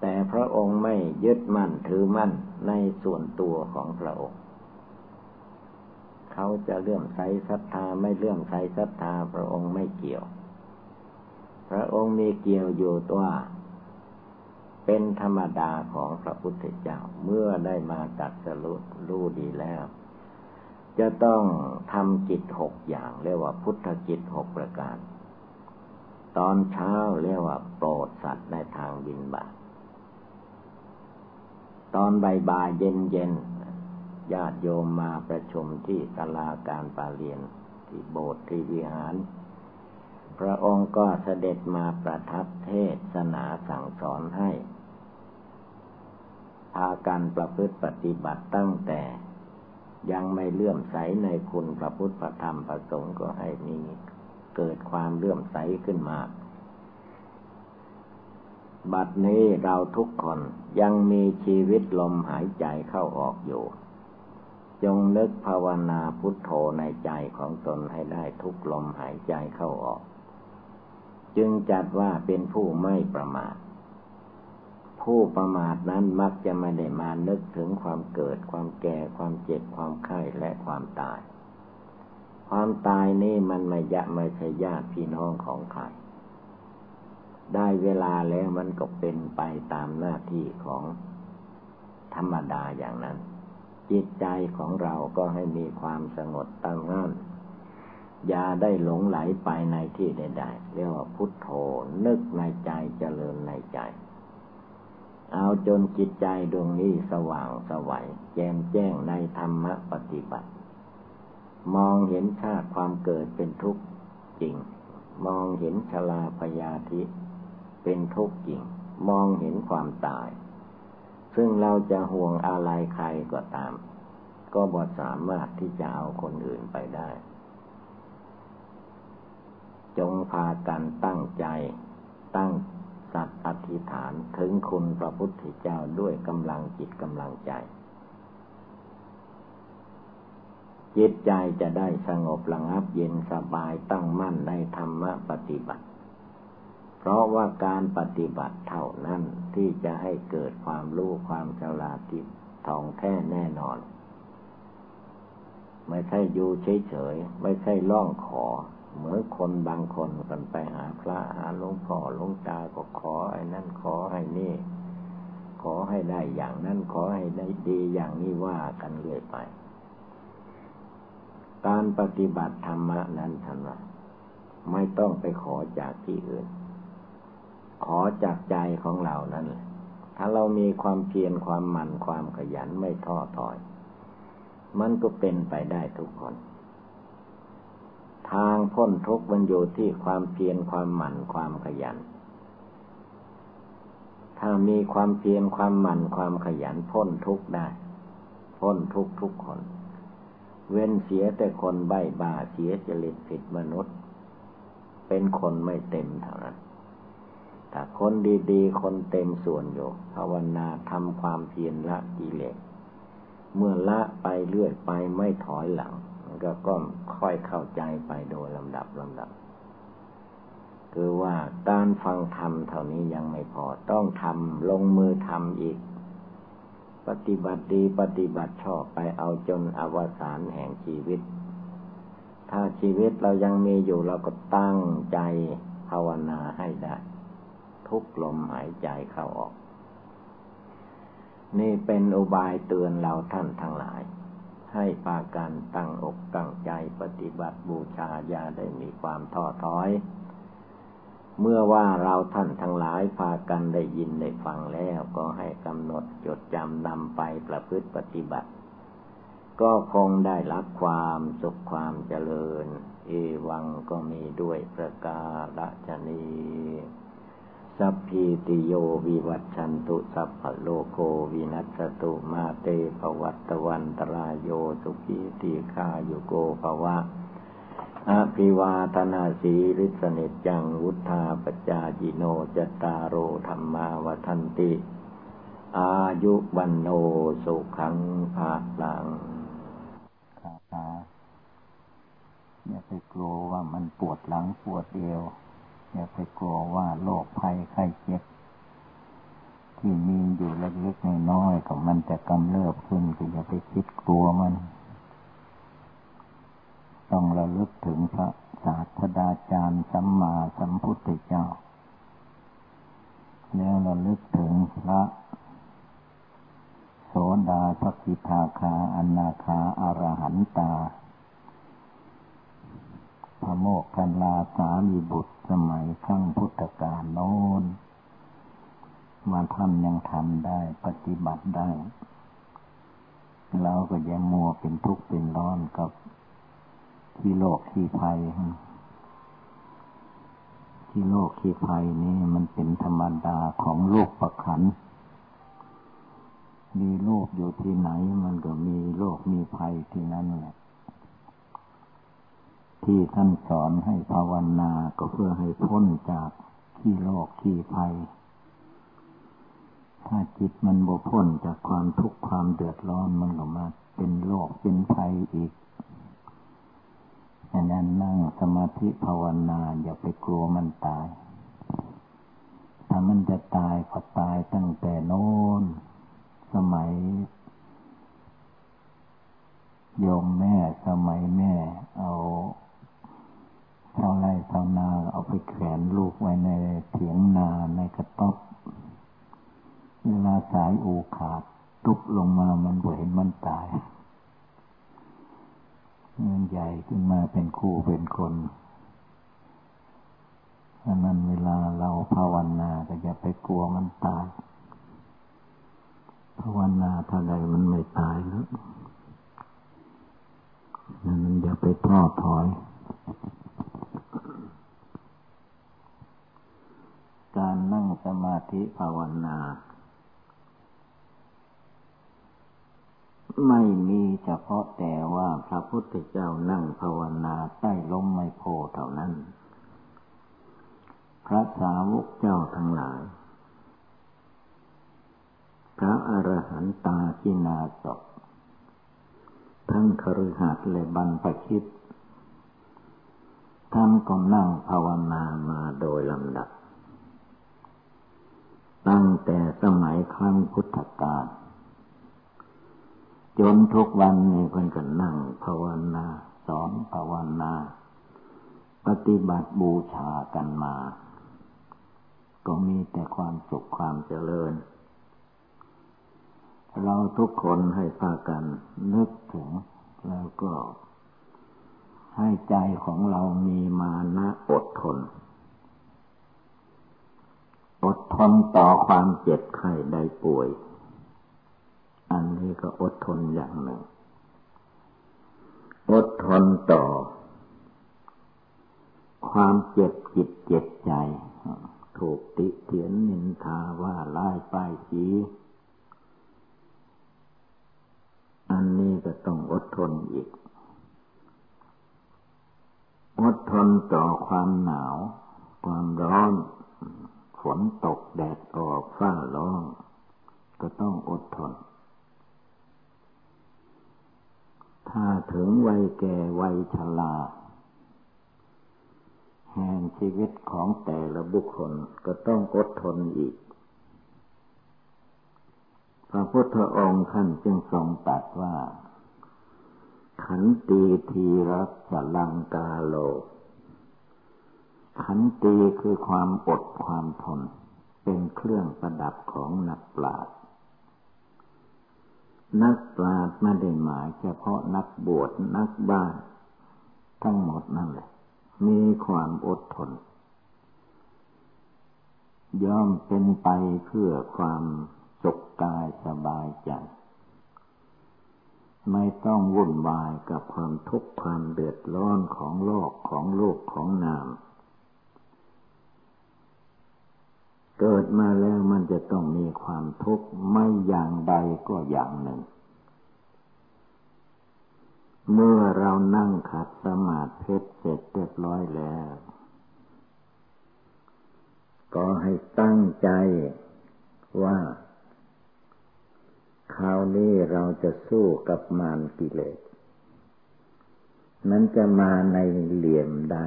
แต่พระองค์ไม่ยึดมั่นถือมั่นในส่วนตัวของพระองค์เขาจะเลื่อมใสศรัทธาไม่เลื่อมใสศรัทธาพระองค์ไม่เกี่ยว พระองค์มีเกี่ยวอยู่ตัวเป็นธรรมดาของพระพุทธเจ้าเมื่อได้มาตัดสรุรู้ดีแล้ว จะต้องทำจิตหกอย่างเรียกว่าพุทธจิตหกประการ ตอนเช้าเรียกว่าโปรดสัตว์ในทางบินบาตตอนบ่ายเย็นเย็นญาติโยมมาประชุมที่ตลาการปาเรียนที่โบสถ์ที่วิหาร พระองค์ก็เสด็จมาประทับเทศนาสั่งสอนให้พากันประพฤติปฏิบัติตั้งแต่ยังไม่เลื่อมใสในคุณพระพุทธพระธรรมพระสงฆ์ก็ให้มีเกิดความเลื่อมใสขึ้นมา บัดนี้เราทุกคนยังมีชีวิตลมหายใจเข้าออกอยู่ จงนึกภาวนาพุทโธในใจของตนให้ได้ทุกลมหายใจเข้าออก จึงจัดว่าเป็นผู้ไม่ประมาท ผู้ประมาทนั้นมักจะไม่ได้มานึกถึงความเกิด ความแก่ ความเจ็บ ความไข้และความตาย ความตายนี่มันไม่ยะไม่ใช่ญาติพี่น้องของใคร ได้เวลาแล้วมันก็เป็นไปตามหน้าที่ของธรรมดาอย่างนั้น จิตใจของเราก็ให้มีความสงบตั้งมั่น อย่าได้หลงไหลไปในที่ใดๆเรียกว่าพุทโธนึกในใจเจริญในใจ เอาจนจิตใจดวงนี้สว่างสวัยแจ่มแจ้งในธรรมปฏิบัติ มองเห็นชาติความเกิดเป็นทุกข์จริง มองเห็นชลาพยาธิเป็นทุกข์จริง มองเห็นความตาย ซึ่งเราจะห่วงอะไรใครก็ตาม ก็บ่สามารถที่จะเอาคนอื่นไปได้ จงพากันตั้งใจ ตั้งสัตว์อธิษฐานถึงคุณพระพุทธเจ้าด้วยกำลังจิตกำลังใจ จิตใจจะได้สงบระงับเย็นสบายตั้งมั่นในธรรมปฏิบัติ เพราะว่าการปฏิบัติเท่านั้นที่จะให้เกิดความรู้ความฉลาดทิทองแท้แน่นอน ไม่ใช่อยู่เฉยๆ ไม่ใช่ล่องขอ เหมือนคนบางคนกันไปหาพระหาหลวงพ่อหลวงตาก็ขอไอ้นั่นขอให้นี่ ขอให้ได้อย่างนั้นขอให้ได้ดีอย่างนี้ว่ากันเรื่อยไป การปฏิบัติธรรมนั้นท่านว่าไม่ต้องไปขอจากที่อื่น ขอจากใจของเรานั่นแหละถ้าเรามีความเพียรความหมั่นความขยันไม่ท้อถอย มันก็เป็นไปได้ทุกคน ทางพ้นทุกข์มันอยู่ที่ความเพียรความหมั่นความขยัน ถ้ามีความเพียรความหมั่นความขยันพ้นทุกข์ได้ พ้นทุกทุกคน เว้นเสียแต่คนใบ้บ้าเสียจริตผิดมนุษย์ เป็นคนไม่เต็มเท่านั้นถ้าคนดีๆ คนเต็มส่วนอยู่ภาวนาทำความเพียรละกิเลสเมื่อละไปเรื่อยไปไม่ถอยหลัง ก็ก็ค่อยเข้าใจไปโดยลำดับลำดับ คือว่าการฟังธรรมเท่านี้ยังไม่พอต้องทำลงมือทำอีก ปฏิบัติดีปฏิบัติชอบไปเอาจนอวสานแห่งชีวิต ถ้าชีวิตเรายังมีอยู่เราก็ตั้งใจภาวนาให้ได้ ทุกลมหายใจเข้าออก นี่เป็นอุบายเตือนเราท่านทั้งหลาย ให้ปากันตั้งอกตั้งใจปฏิบัติบูชาญาได้มีความท้อถอย เมื่อว่าเราท่านทั้งหลายพากันได้ยินได้ฟังแล้วก็ให้กำหนดจดจำนำไปประพฤติปฏิบัติ ก็คงได้รับความสุขความเจริญ เอวังก็มีด้วยประกาศนี สัพพิติโยวิวัตชันตุสัพพโลโกวินัสตุมาเตภวัตวันตรายโยสุขีติคาโยโกภวะอภิวาทนาสีริสนิจังวุธาปจาจิโนจตารโอธรรมาวทันติ อายุวันโนสุขังภาลังขาอย่าไปกลัวว่ามันปวดหลังปวดเอว อย่าไปกลัวว่าโรคภัยไข้เจ็บ ที่มีอยู่เล็กๆน้อยๆของมันจะกำเริบขึ้นก็อย่าไปคิดกลัวมัน ต้องระลึกถึงพระศาสดาจารย์สัมมาสัมพุทธเจ้า แล้วระลึกถึงพระโสดาพระกิทาคาอนาคาอารหันตา โมกขันลาสามีบุตรสมัยขั้งพุทธกาลโน้นมาทำยังทำได้ปฏิบัติได้ เราก็ยังมัวเป็นทุกข์เป็นร้อนกับที่โลกที่ภัยที่โลกที่ภัยนี่มันเป็นธรรมดาของโลกประขัน มีโลกอยู่ที่ไหน มันก็มีโลกมีภัยที่นั่นแหละ ที่ท่านสอนให้ภาวนาก็เพื่อให้พ้นจากที่โลกที่ภัย ถ้าจิตมันบพ้นจากความทุกข์ความเดือดร้อนมันก็มาเป็นโลกเป็นภัยอีกอันนั้นนั่งสมาธิภาวนาอย่าไปกลัวมันตาย ถ้ามันจะตายก็ตายตั้งแต่โน้น สมัยโยมแม่สมัยแม่เอา ชาวไร่ชาวนาเอาไปแขวนลูกไว้ในเถียงนาในกระต๊อบเวลาสายอูขาดตุบลงมามันเห็นมันตายมันใหญ่ขึ้นมาเป็นคู่เป็นคนอันนั้นเวลาเราภาวนาก็อย่าไปกลัวมันตาย ภาวนาเท่าใดมันไม่ตายแล้วนั้นอย่าไปท้อถอย การนั่งสมาธิภาวนา ไม่มีเฉพาะแต่ว่าพระพุทธเจ้านั่งภาวนาใต้ลมไม่โพเท่านั้น พระสาวกเจ้าทั้งหลาย พระอรหันตากินาศทั้งคฤหัสถ์และบรรพชิตท่านก็นั่งภาวนามาโดยลำดับ ตั้งแต่สมัยครั้งพุทธกาลจนทุกวันนี้เพิ่นก็นั่งภาวนาสอนภาวนา ปฏิบัติบูชากันมา ก็มีแต่ความสุขความเจริญ เราทุกคนให้พากันนึกถึง แล้วก็ให้ใจของเรามีมานะอดทน อดทนต่อความเจ็บไข้ได้ป่วย อันนี้ก็อดทนอย่างหนึ่ง อดทนต่อ ความเจ็บจิตเจ็บใจ ถูกติเตียนนินทาว่าไล่ป้ายสีอันนี้ก็ต้องอดทนอีก อดทนต่อความหนาว ความร้อน นตกแดดออกฟ้าร้องก็ต้องอดทน ถ้าถึงวัยแก่วัยชราแห่งชีวิตของแต่ละบุคคลก็ต้องอดทนอีก พระพุทธองค์ท่านจึงทรงตรัสว่า ขันตีทีรัสลังกาโล ขันตีคือความอดความทน เป็นเครื่องประดับของนักปราชญ์นักปราชญ์ไม่ได้หมายเฉพาะนักบวชนักบ้าน ทั้งหมดนั่นแหละ มีความอดทน ย่อมเป็นไปเพื่อความสุขกายสบายใจ ไม่ต้องวุ่นวายกับความทุกข์ความเดือดร้อนของโลกของโลกของนาม เกิดมาแล้วมันจะต้องมีความทุกข์ไม่อย่างใดก็อย่างหนึ่ง เมื่อเรานั่งขัดสมาธิเสร็จเรียบร้อยแล้ว ก็ให้ตั้งใจว่าคราวนี้เราจะสู้กับมารกิเลส นั้นจะมาในเหลี่ยมใด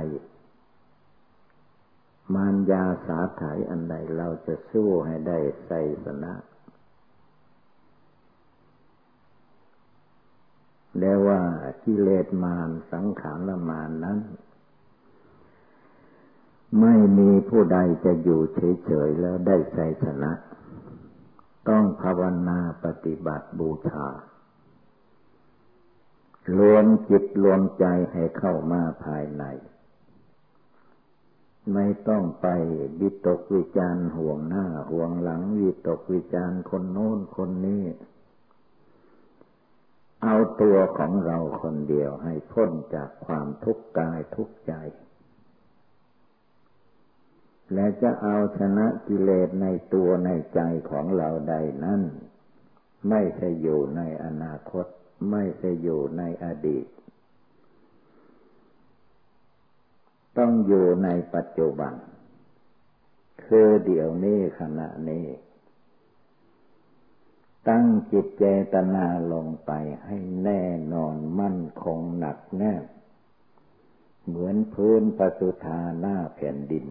มารยาสาถายอันใดเราจะสู้ให้ได้ใส่สนะแล้วว่ากิเลสมารสังขารละมารนั้น ไม่มีผู้ใดจะอยู่เฉยๆแล้วได้ใจชนะ ต้องภาวนาปฏิบัติบูชารวมจิตรวมใจให้เข้ามาภายใน ไม่ต้องไปวิตกวิจารห่วงหน้าห่วงหลังวิตกวิจารคนโน้นคนนี้ เอาตัวของเราคนเดียวให้พ้นจากความทุกข์กายทุกข์ใจ และจะเอาชนะกิเลสในตัวในใจของเราใดนั้นไม่ใช่อยู่ในอนาคต ไม่ใช่อยู่ในอดีต ต้องอยู่ในปัจจุบัน คือเดี๋ยวนี้ขณะนี้ ตั้งจิตเจตนาลงไปให้แน่นอนมั่นคงหนักแน่นเหมือนพื้นปสุธาหน้าแผ่นดิน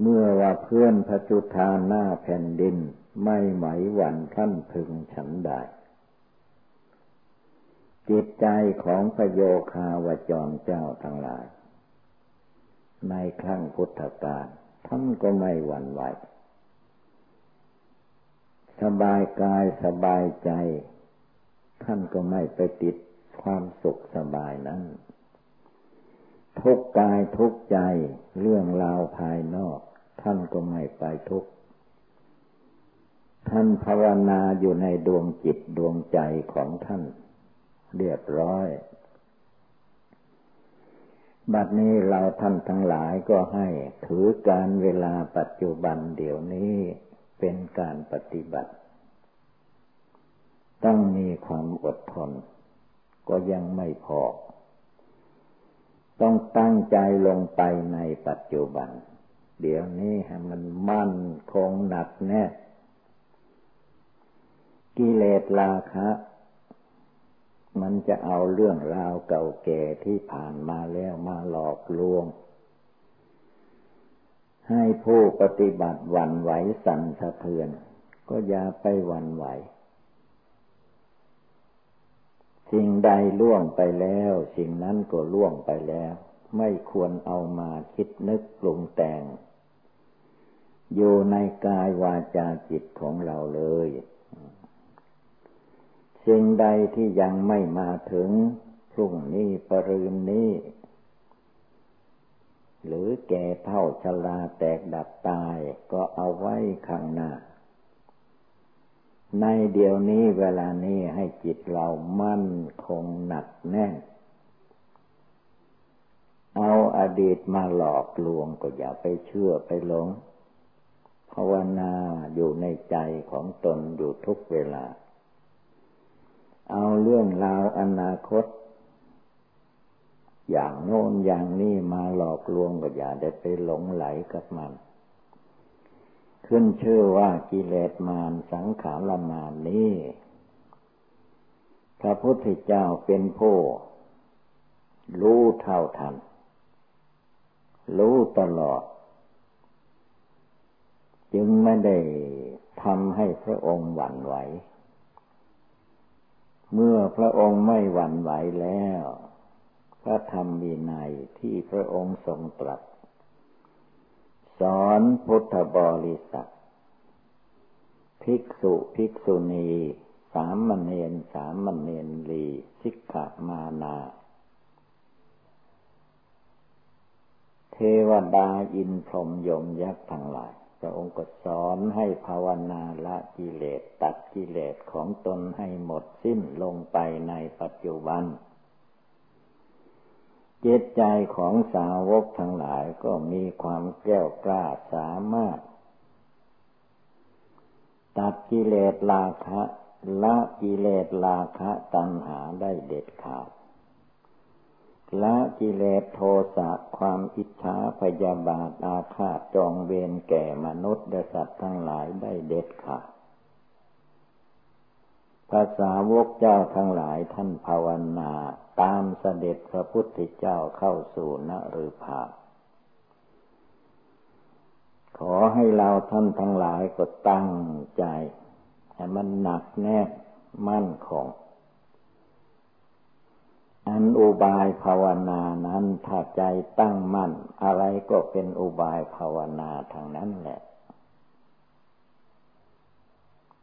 เมื่อว่าเพื่อนพระจุธาหน้าแผ่นดิน ไม่ไหมหวั่นขั้นพึงฉันได้ จิตใจของพระโยคาวจรเจ้าทั้งหลาย ในครั้งพุทธกาลท่านก็ไม่หวั่นไหว สบายกายสบายใจ ท่านก็ไม่ไปติดความสุขสบายนั้น ทุกกายทุกใจเรื่องราวภายนอก ท่านก็ไม่ไปทุกท่านภาวนาอยู่ในดวงจิตดวงใจของท่าน เรียบร้อย บัดนี้เราท่านทั้งหลายก็ให้ถือการเวลาปัจจุบันเดี๋ยวนี้เป็นการปฏิบัติ ต้องมีความอดทน ก็ยังไม่พอ ต้องตั้งใจลงไปในปัจจุบัน เดี๋ยวนี้ให้มันมั่นคงหนักแน่กิเลสราคะ มันจะเอาเรื่องราวเก่าแก่ที่ผ่านมาแล้วมาหลอกลวง ให้ผู้ปฏิบัติหวั่นไหวสั่นสะเทือน ก็อย่าไปหวั่นไหว สิ่งใดล่วงไปแล้ว สิ่งนั้นก็ล่วงไปแล้ว ไม่ควรเอามาคิดนึกปรุงแต่ง อยู่ในกายวาจาจิตของเราเลย สิ่งใดที่ยังไม่มาถึง พรุ่งนี้ปรืนนี้ หรือแก่เท่าชลาแตกดับตายก็เอาไว้ข้างหน้า ในเดี๋ยวนี้เวลานี้ให้จิตเรามั่นคงหนักแน่น เอาอดีตมาหลอกลวงก็อย่าไปเชื่อไปหลงภาวนาอยู่ในใจของตนอยู่ทุกเวลา เอาเรื่องราวอนาคต อย่างโน้นอย่างนี้มาหลอกลวงก็อย่าได้ไปหลงไหลกับมัน ขึ้นชื่อว่ากิเลสมารสังขารมารนี้พระพุทธเจ้าเป็นผู้รู้เท่าทัน รู้ตลอด จึงไม่ได้ทำให้พระองค์หวั่นไหว เมื่อพระองค์ไม่หวั่นไหวแล้ว พระธรรมวินัยที่พระองค์ทรงตรัส สอนพุทธบริษัทภิกษุภิกษุณี สามเณรสามเณรลีสิกขามานา เทวดาอินพรหมยมยักษ์ทั้งหลาย ระองค์ก็สอนให้ภาวนาละกิเลสตัดกิเลสของตนให้หมดสิ้นลงไปในปัจจุบันจิตใจของสาวกทั้งหลายก็มีความแก้วกล้าสามารถ ตัดกิเลสราคะละกิเลสราคะตัณหาได้เด็ดขาด ละกิเลสโทสะความอิจฉาพยาบาทอาฆาตจองเวรแก่มนุษย์และสัตว์ทั้งหลายได้เด็ดขาดภาษาวกเจ้าทั้งหลายท่านภาวนาตามเสด็จพระพุทธเจ้าเข้าสู่นฤภาขอให้เราท่านทั้งหลายก็ตั้งใจ ให้มันหนักแน่มั่นคง อันอุบายภาวนานั้นถ้าใจตั้งมั่น อะไรก็เป็นอุบายภาวนาทางนั้นแหละ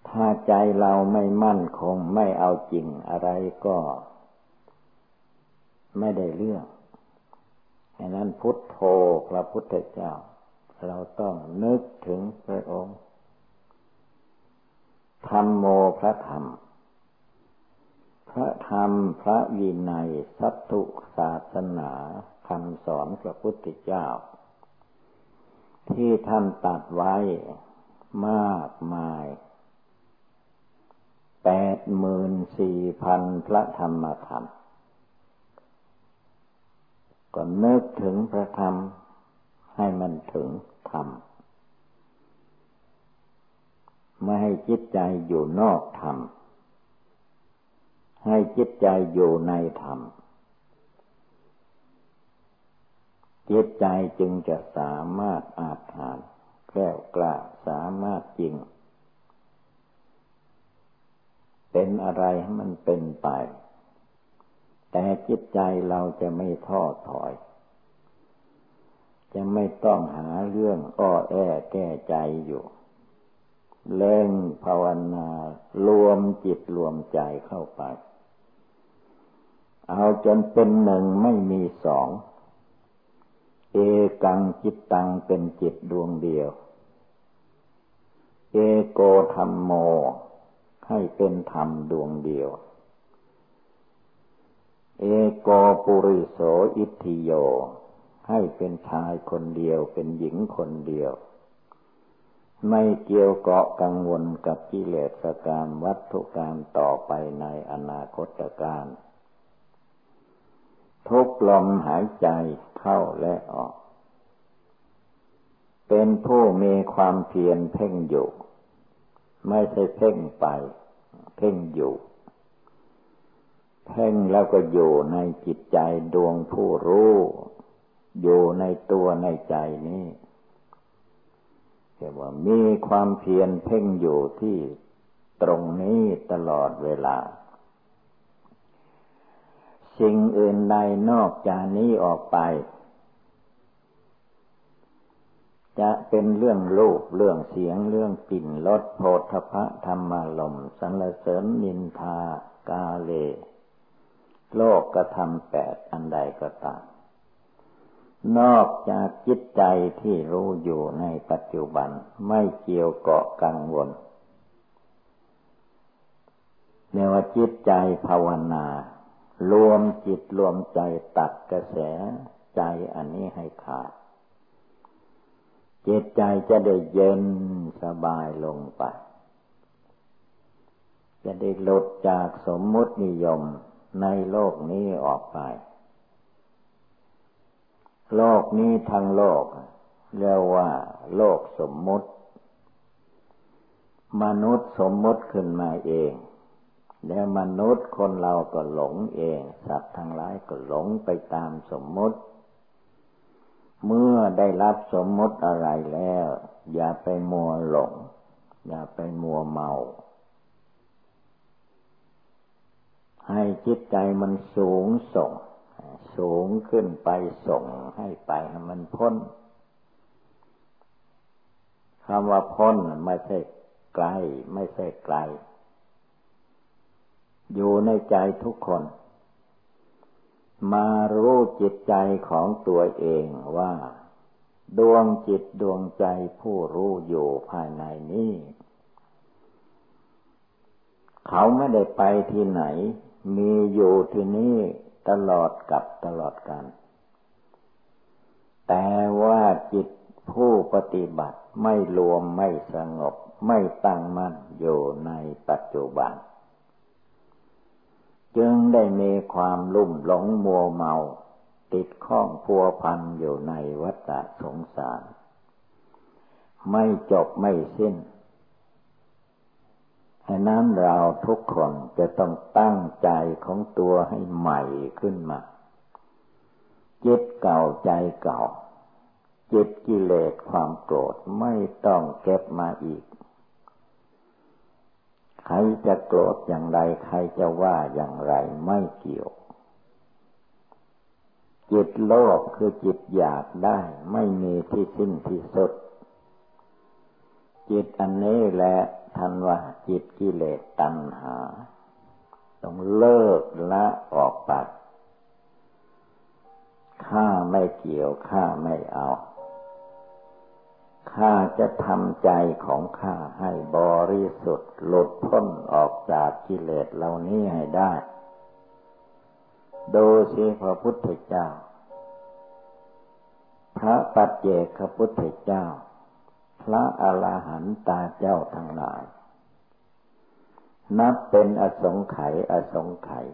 ถ้าใจเราไม่มั่นคงไม่เอาจริงอะไรก็ ไม่ได้เรื่องดังนั้นพุทโธพระพุทธเจ้า เราต้องนึกถึงพระองค์ธรรมโมพระธรรม พระธรรมพระวินัยสัตถุศาสนาคำสอนพระพุทธเจ้า ที่ท่านตัดไว้มากมายแปดหมื่นสี่พันพระธรรมธรรมก็นึกถึงพระธรรมให้มันถึงธรรม ไม่ให้จิตใจอยู่นอกธรรม ให้จิตใจอยู่ในธรรม จิตใจจึงจะสามารถอาถานแกล้วกล้าสามารถจริง เป็นอะไรให้มันเป็นไป แต่จิตใจเราจะไม่ท้อถอย จะไม่ต้องหาเรื่องอ้อแอแก้ใจอยู่เล่งภาวนารวมจิตรวมใจเข้าไป เอาจนเป็นหนึ่งไม่มีสอง เอกังจิตตังเป็นจิตดวงเดียว เอโกธรรมโม ให้เป็นธรรมดวงเดียว เอโกปุริโสอิทธิโย ให้เป็นชายคนเดียวเป็นหญิงคนเดียว ไม่เกี่ยวเกาะกังวลกับกิเลสการมวัตถุการมต่อไปในอนาคตการ ทุกลมหายใจเข้าและออก เป็นผู้มีความเพียรเพ่งอยู่ ไม่ใช่เพ่งไป เพ่งอยู่ เพ่งแล้วก็อยู่ในจิตใจดวงผู้รู้ อยู่ในตัวในใจนี้แต่ว่ามีความเพียรเพ่งอยู่ที่ตรงนี้ตลอดเวลา สิ่งอื่นใดนอกจากนี้ออกไป จะเป็นเรื่องรูปเรื่องเสียงเรื่องกลิ่นรสโพธพะธรรมลมสรรเสริญนินทากาเล โลกกระทำแปดอันใดก็ตามนอกจากจิตใจที่รู้อยู่ในปัจจุบันไม่เกี่ยวเกาะกังวลเรียกว่าจิตใจภาวนา รวมจิตรวมใจตัดกระแสใจอันนี้ให้ขาด จิตใจจะได้เย็นสบายลงไป จะได้หลุดจากสมมุตินิยมในโลกนี้ออกไป โลกนี้ทั้งโลก เรียกว่า โลกสมมุติ มนุษย์สมมุติขึ้นมาเอง แล้วมนุษย์คนเราก็หลงเอง สัตว์ทั้งหลายก็หลงไปตามสมมติ เมื่อได้รับสมมติอะไรแล้ว อย่าไปมัวหลง อย่าไปมัวเมา ให้จิตใจมันสูงส่ง สูงขึ้นไปส่งให้ไปให้มันพ้นคำว่าพ้นไม่ใช่ไกล ไม่ใช่ไกล อยู่ในใจทุกคน มารู้จิตใจของตัวเองว่า ดวงจิตดวงใจผู้รู้อยู่ภายในนี้ เขาไม่ได้ไปที่ไหน มีอยู่ที่นี่ตลอดกับตลอดกัน แต่ว่าจิตผู้ปฏิบัติไม่รวมไม่สงบไม่ตั้งมั่นอยู่ในปัจจุบัน จึงได้มีความลุ่มหลงมัวเมา ติดข้องพัวพันอยู่ในวัฏสงสาร ไม่จบไม่สิ้นฉะนั้นเราทุกคนจะต้องตั้งใจของตัวให้ใหม่ขึ้นมา จิตเก่าใจเก่า จิตกิเลสความโกรธไม่ต้องเก็บมาอีก ใครจะโกรธอย่างไร ใครจะว่าอย่างไรไม่เกี่ยว จิตโลภคือจิตอยากได้ไม่มีที่สิ้นที่สุด จิตอันนี้แหละท่านว่าจิตกิเลสตัณหา ต้องเลิกละออกไปข้าไม่เกี่ยวข้าไม่เอา ข้าจะทำใจของข้าให้บริสุทธิ์หลุดพ้นออกจากกิเลสเหล่านี้ให้ได้ ดูสิพระพุทธเจ้า พระปัจเจกพุทธเจ้า พระอรหันตาเจ้าทั้งหลาย นับเป็นอสงไขยอสงไขย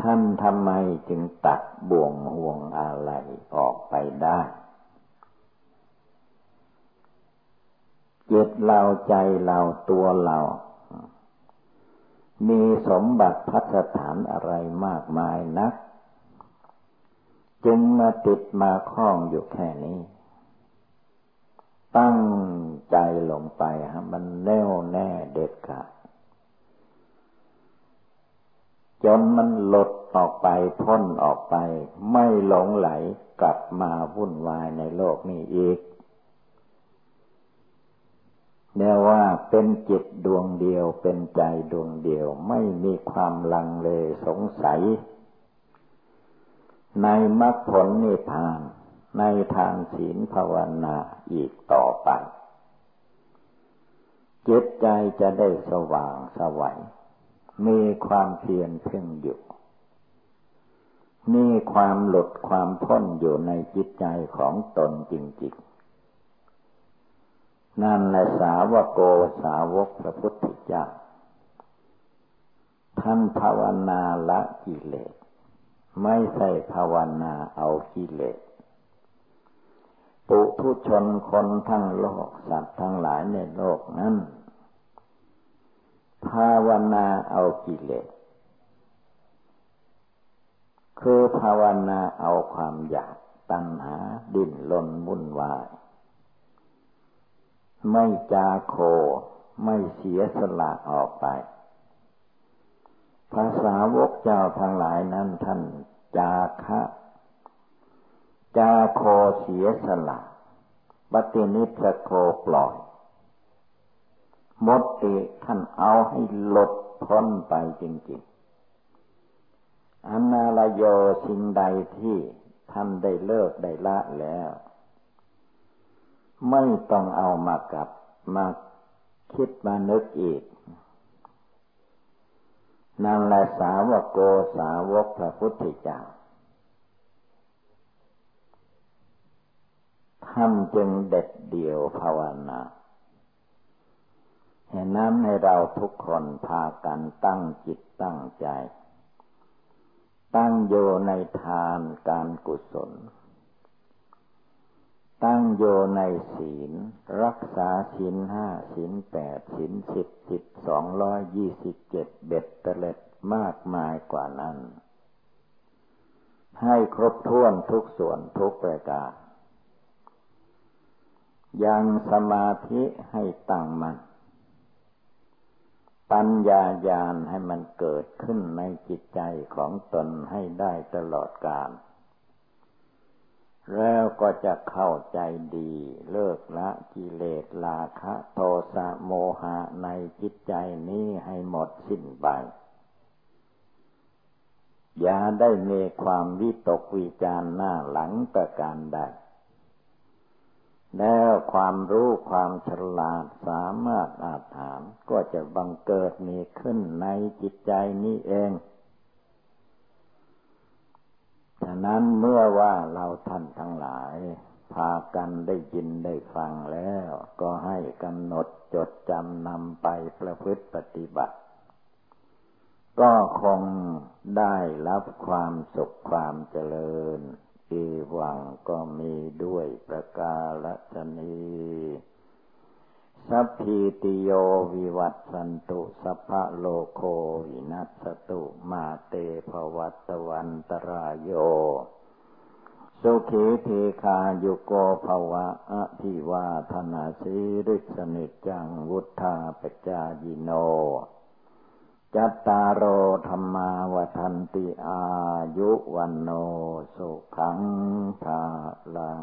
ท่านทำไมจึงตัดบ่วงห่วงอะไรออกไปได้ จิตเราใจเราตัวเรา มีสมบัติพัฒฐานอะไรมากมายนัก จึงมาติดมาคล้องอยู่แค่นี้ ตั้งใจลงไปฮะมันแน่วแน่เด็ดขาดจนมันหลดออกไปพ้นออกไป ไม่หลงไหลกลับมาวุ่นวายในโลกนี้อีก เนียว่าเป็นจิตดวงเดียวเป็นใจดวงเดียว ไม่มีความลังเลสงสัย ในมรรคผลนิพพาน ในทางศีลภาวนาอีกต่อไป จิตใจจะได้สว่างสวัยมีความเพียรเพ่งอยู่ มีความหลุดความพ้นอยู่ในจิตใจของตนจริงๆ นั่นแหละสาวโกสาวกพระพุทธเจ้า ท่านภาวนาละกิเลส ไม่ใช่ภาวนาเอากิเลส ปุถุชนคนทั้งโลกสัตว์ทั้งหลายในโลกนั้น ภาวนาเอากิเลส คือภาวนาเอาความอยากตัณหาดิ้นรนวุ่นวาย ไม่จาโค ไม่เสียสละออกไป ภาษาวกเจ้าทั้งหลายนั้นท่านจาคะจาโคเสียสละปฏินิพโคปล่อยมดติท่านเอาให้หลดพ้นไปจริงๆอนาลโยสิ่งใดที่ท่านได้เลิกได้ละแล้ว ไม่ต้องเอามากับมาคิดมานึกอีก นั่นแหละสาวกโกสาวกพระพุทธเจ้า ท่านจึงเด็ดเดี่ยวภาวนาเห็นนั้นให้เราทุกคนพากันตั้งจิตตั้งใจ ตั้งโยในทานการกุศล ตั้งโยในศีล รักษาศีลห้าศีลแปดศีลสิบสิบสองร้อยยี่สิบเจ็ดเบ็ดเตล็ดมากมายกว่านั้น ให้ครบถ้วนทุกส่วนทุกประการยังสมาธิให้ตั้งมัน่นปัญญาญาณให้มันเกิดขึ้นในจิตใจของตนให้ได้ตลอดกาล แล้วก็จะเข้าใจดีเลิกละกิเลสลาคะโทสะโมหะในจิตใจนี้ให้หมดสิ้นไป อย่าได้มีความวิตกวิจารหน้าหลังประการใด แล้วความรู้ความฉลาดสามารถอาถามก็จะบังเกิดมีขึ้นในจิตใจนี้เอง ฉะนั้นเมื่อว่าเราท่านทั้งหลาย พากันได้ยินได้ฟังแล้ว ก็ให้กำหนดจดจำนำไปประพฤติปฏิบัติ ก็คงได้รับความสุขความเจริญอีหวังก็มีด้วยประกาศนี้ สัพพิติโยวิวัตสันตุ สัพพะโลโควินัสตุมาเตภวัตวันตรายโย สุขีเทคายุโกภวะอภิวาธนาสีริสนิจังวุธาปจายิโน จัตตารโอธรรมาวทันติอายุวันโนสุขังภาลัง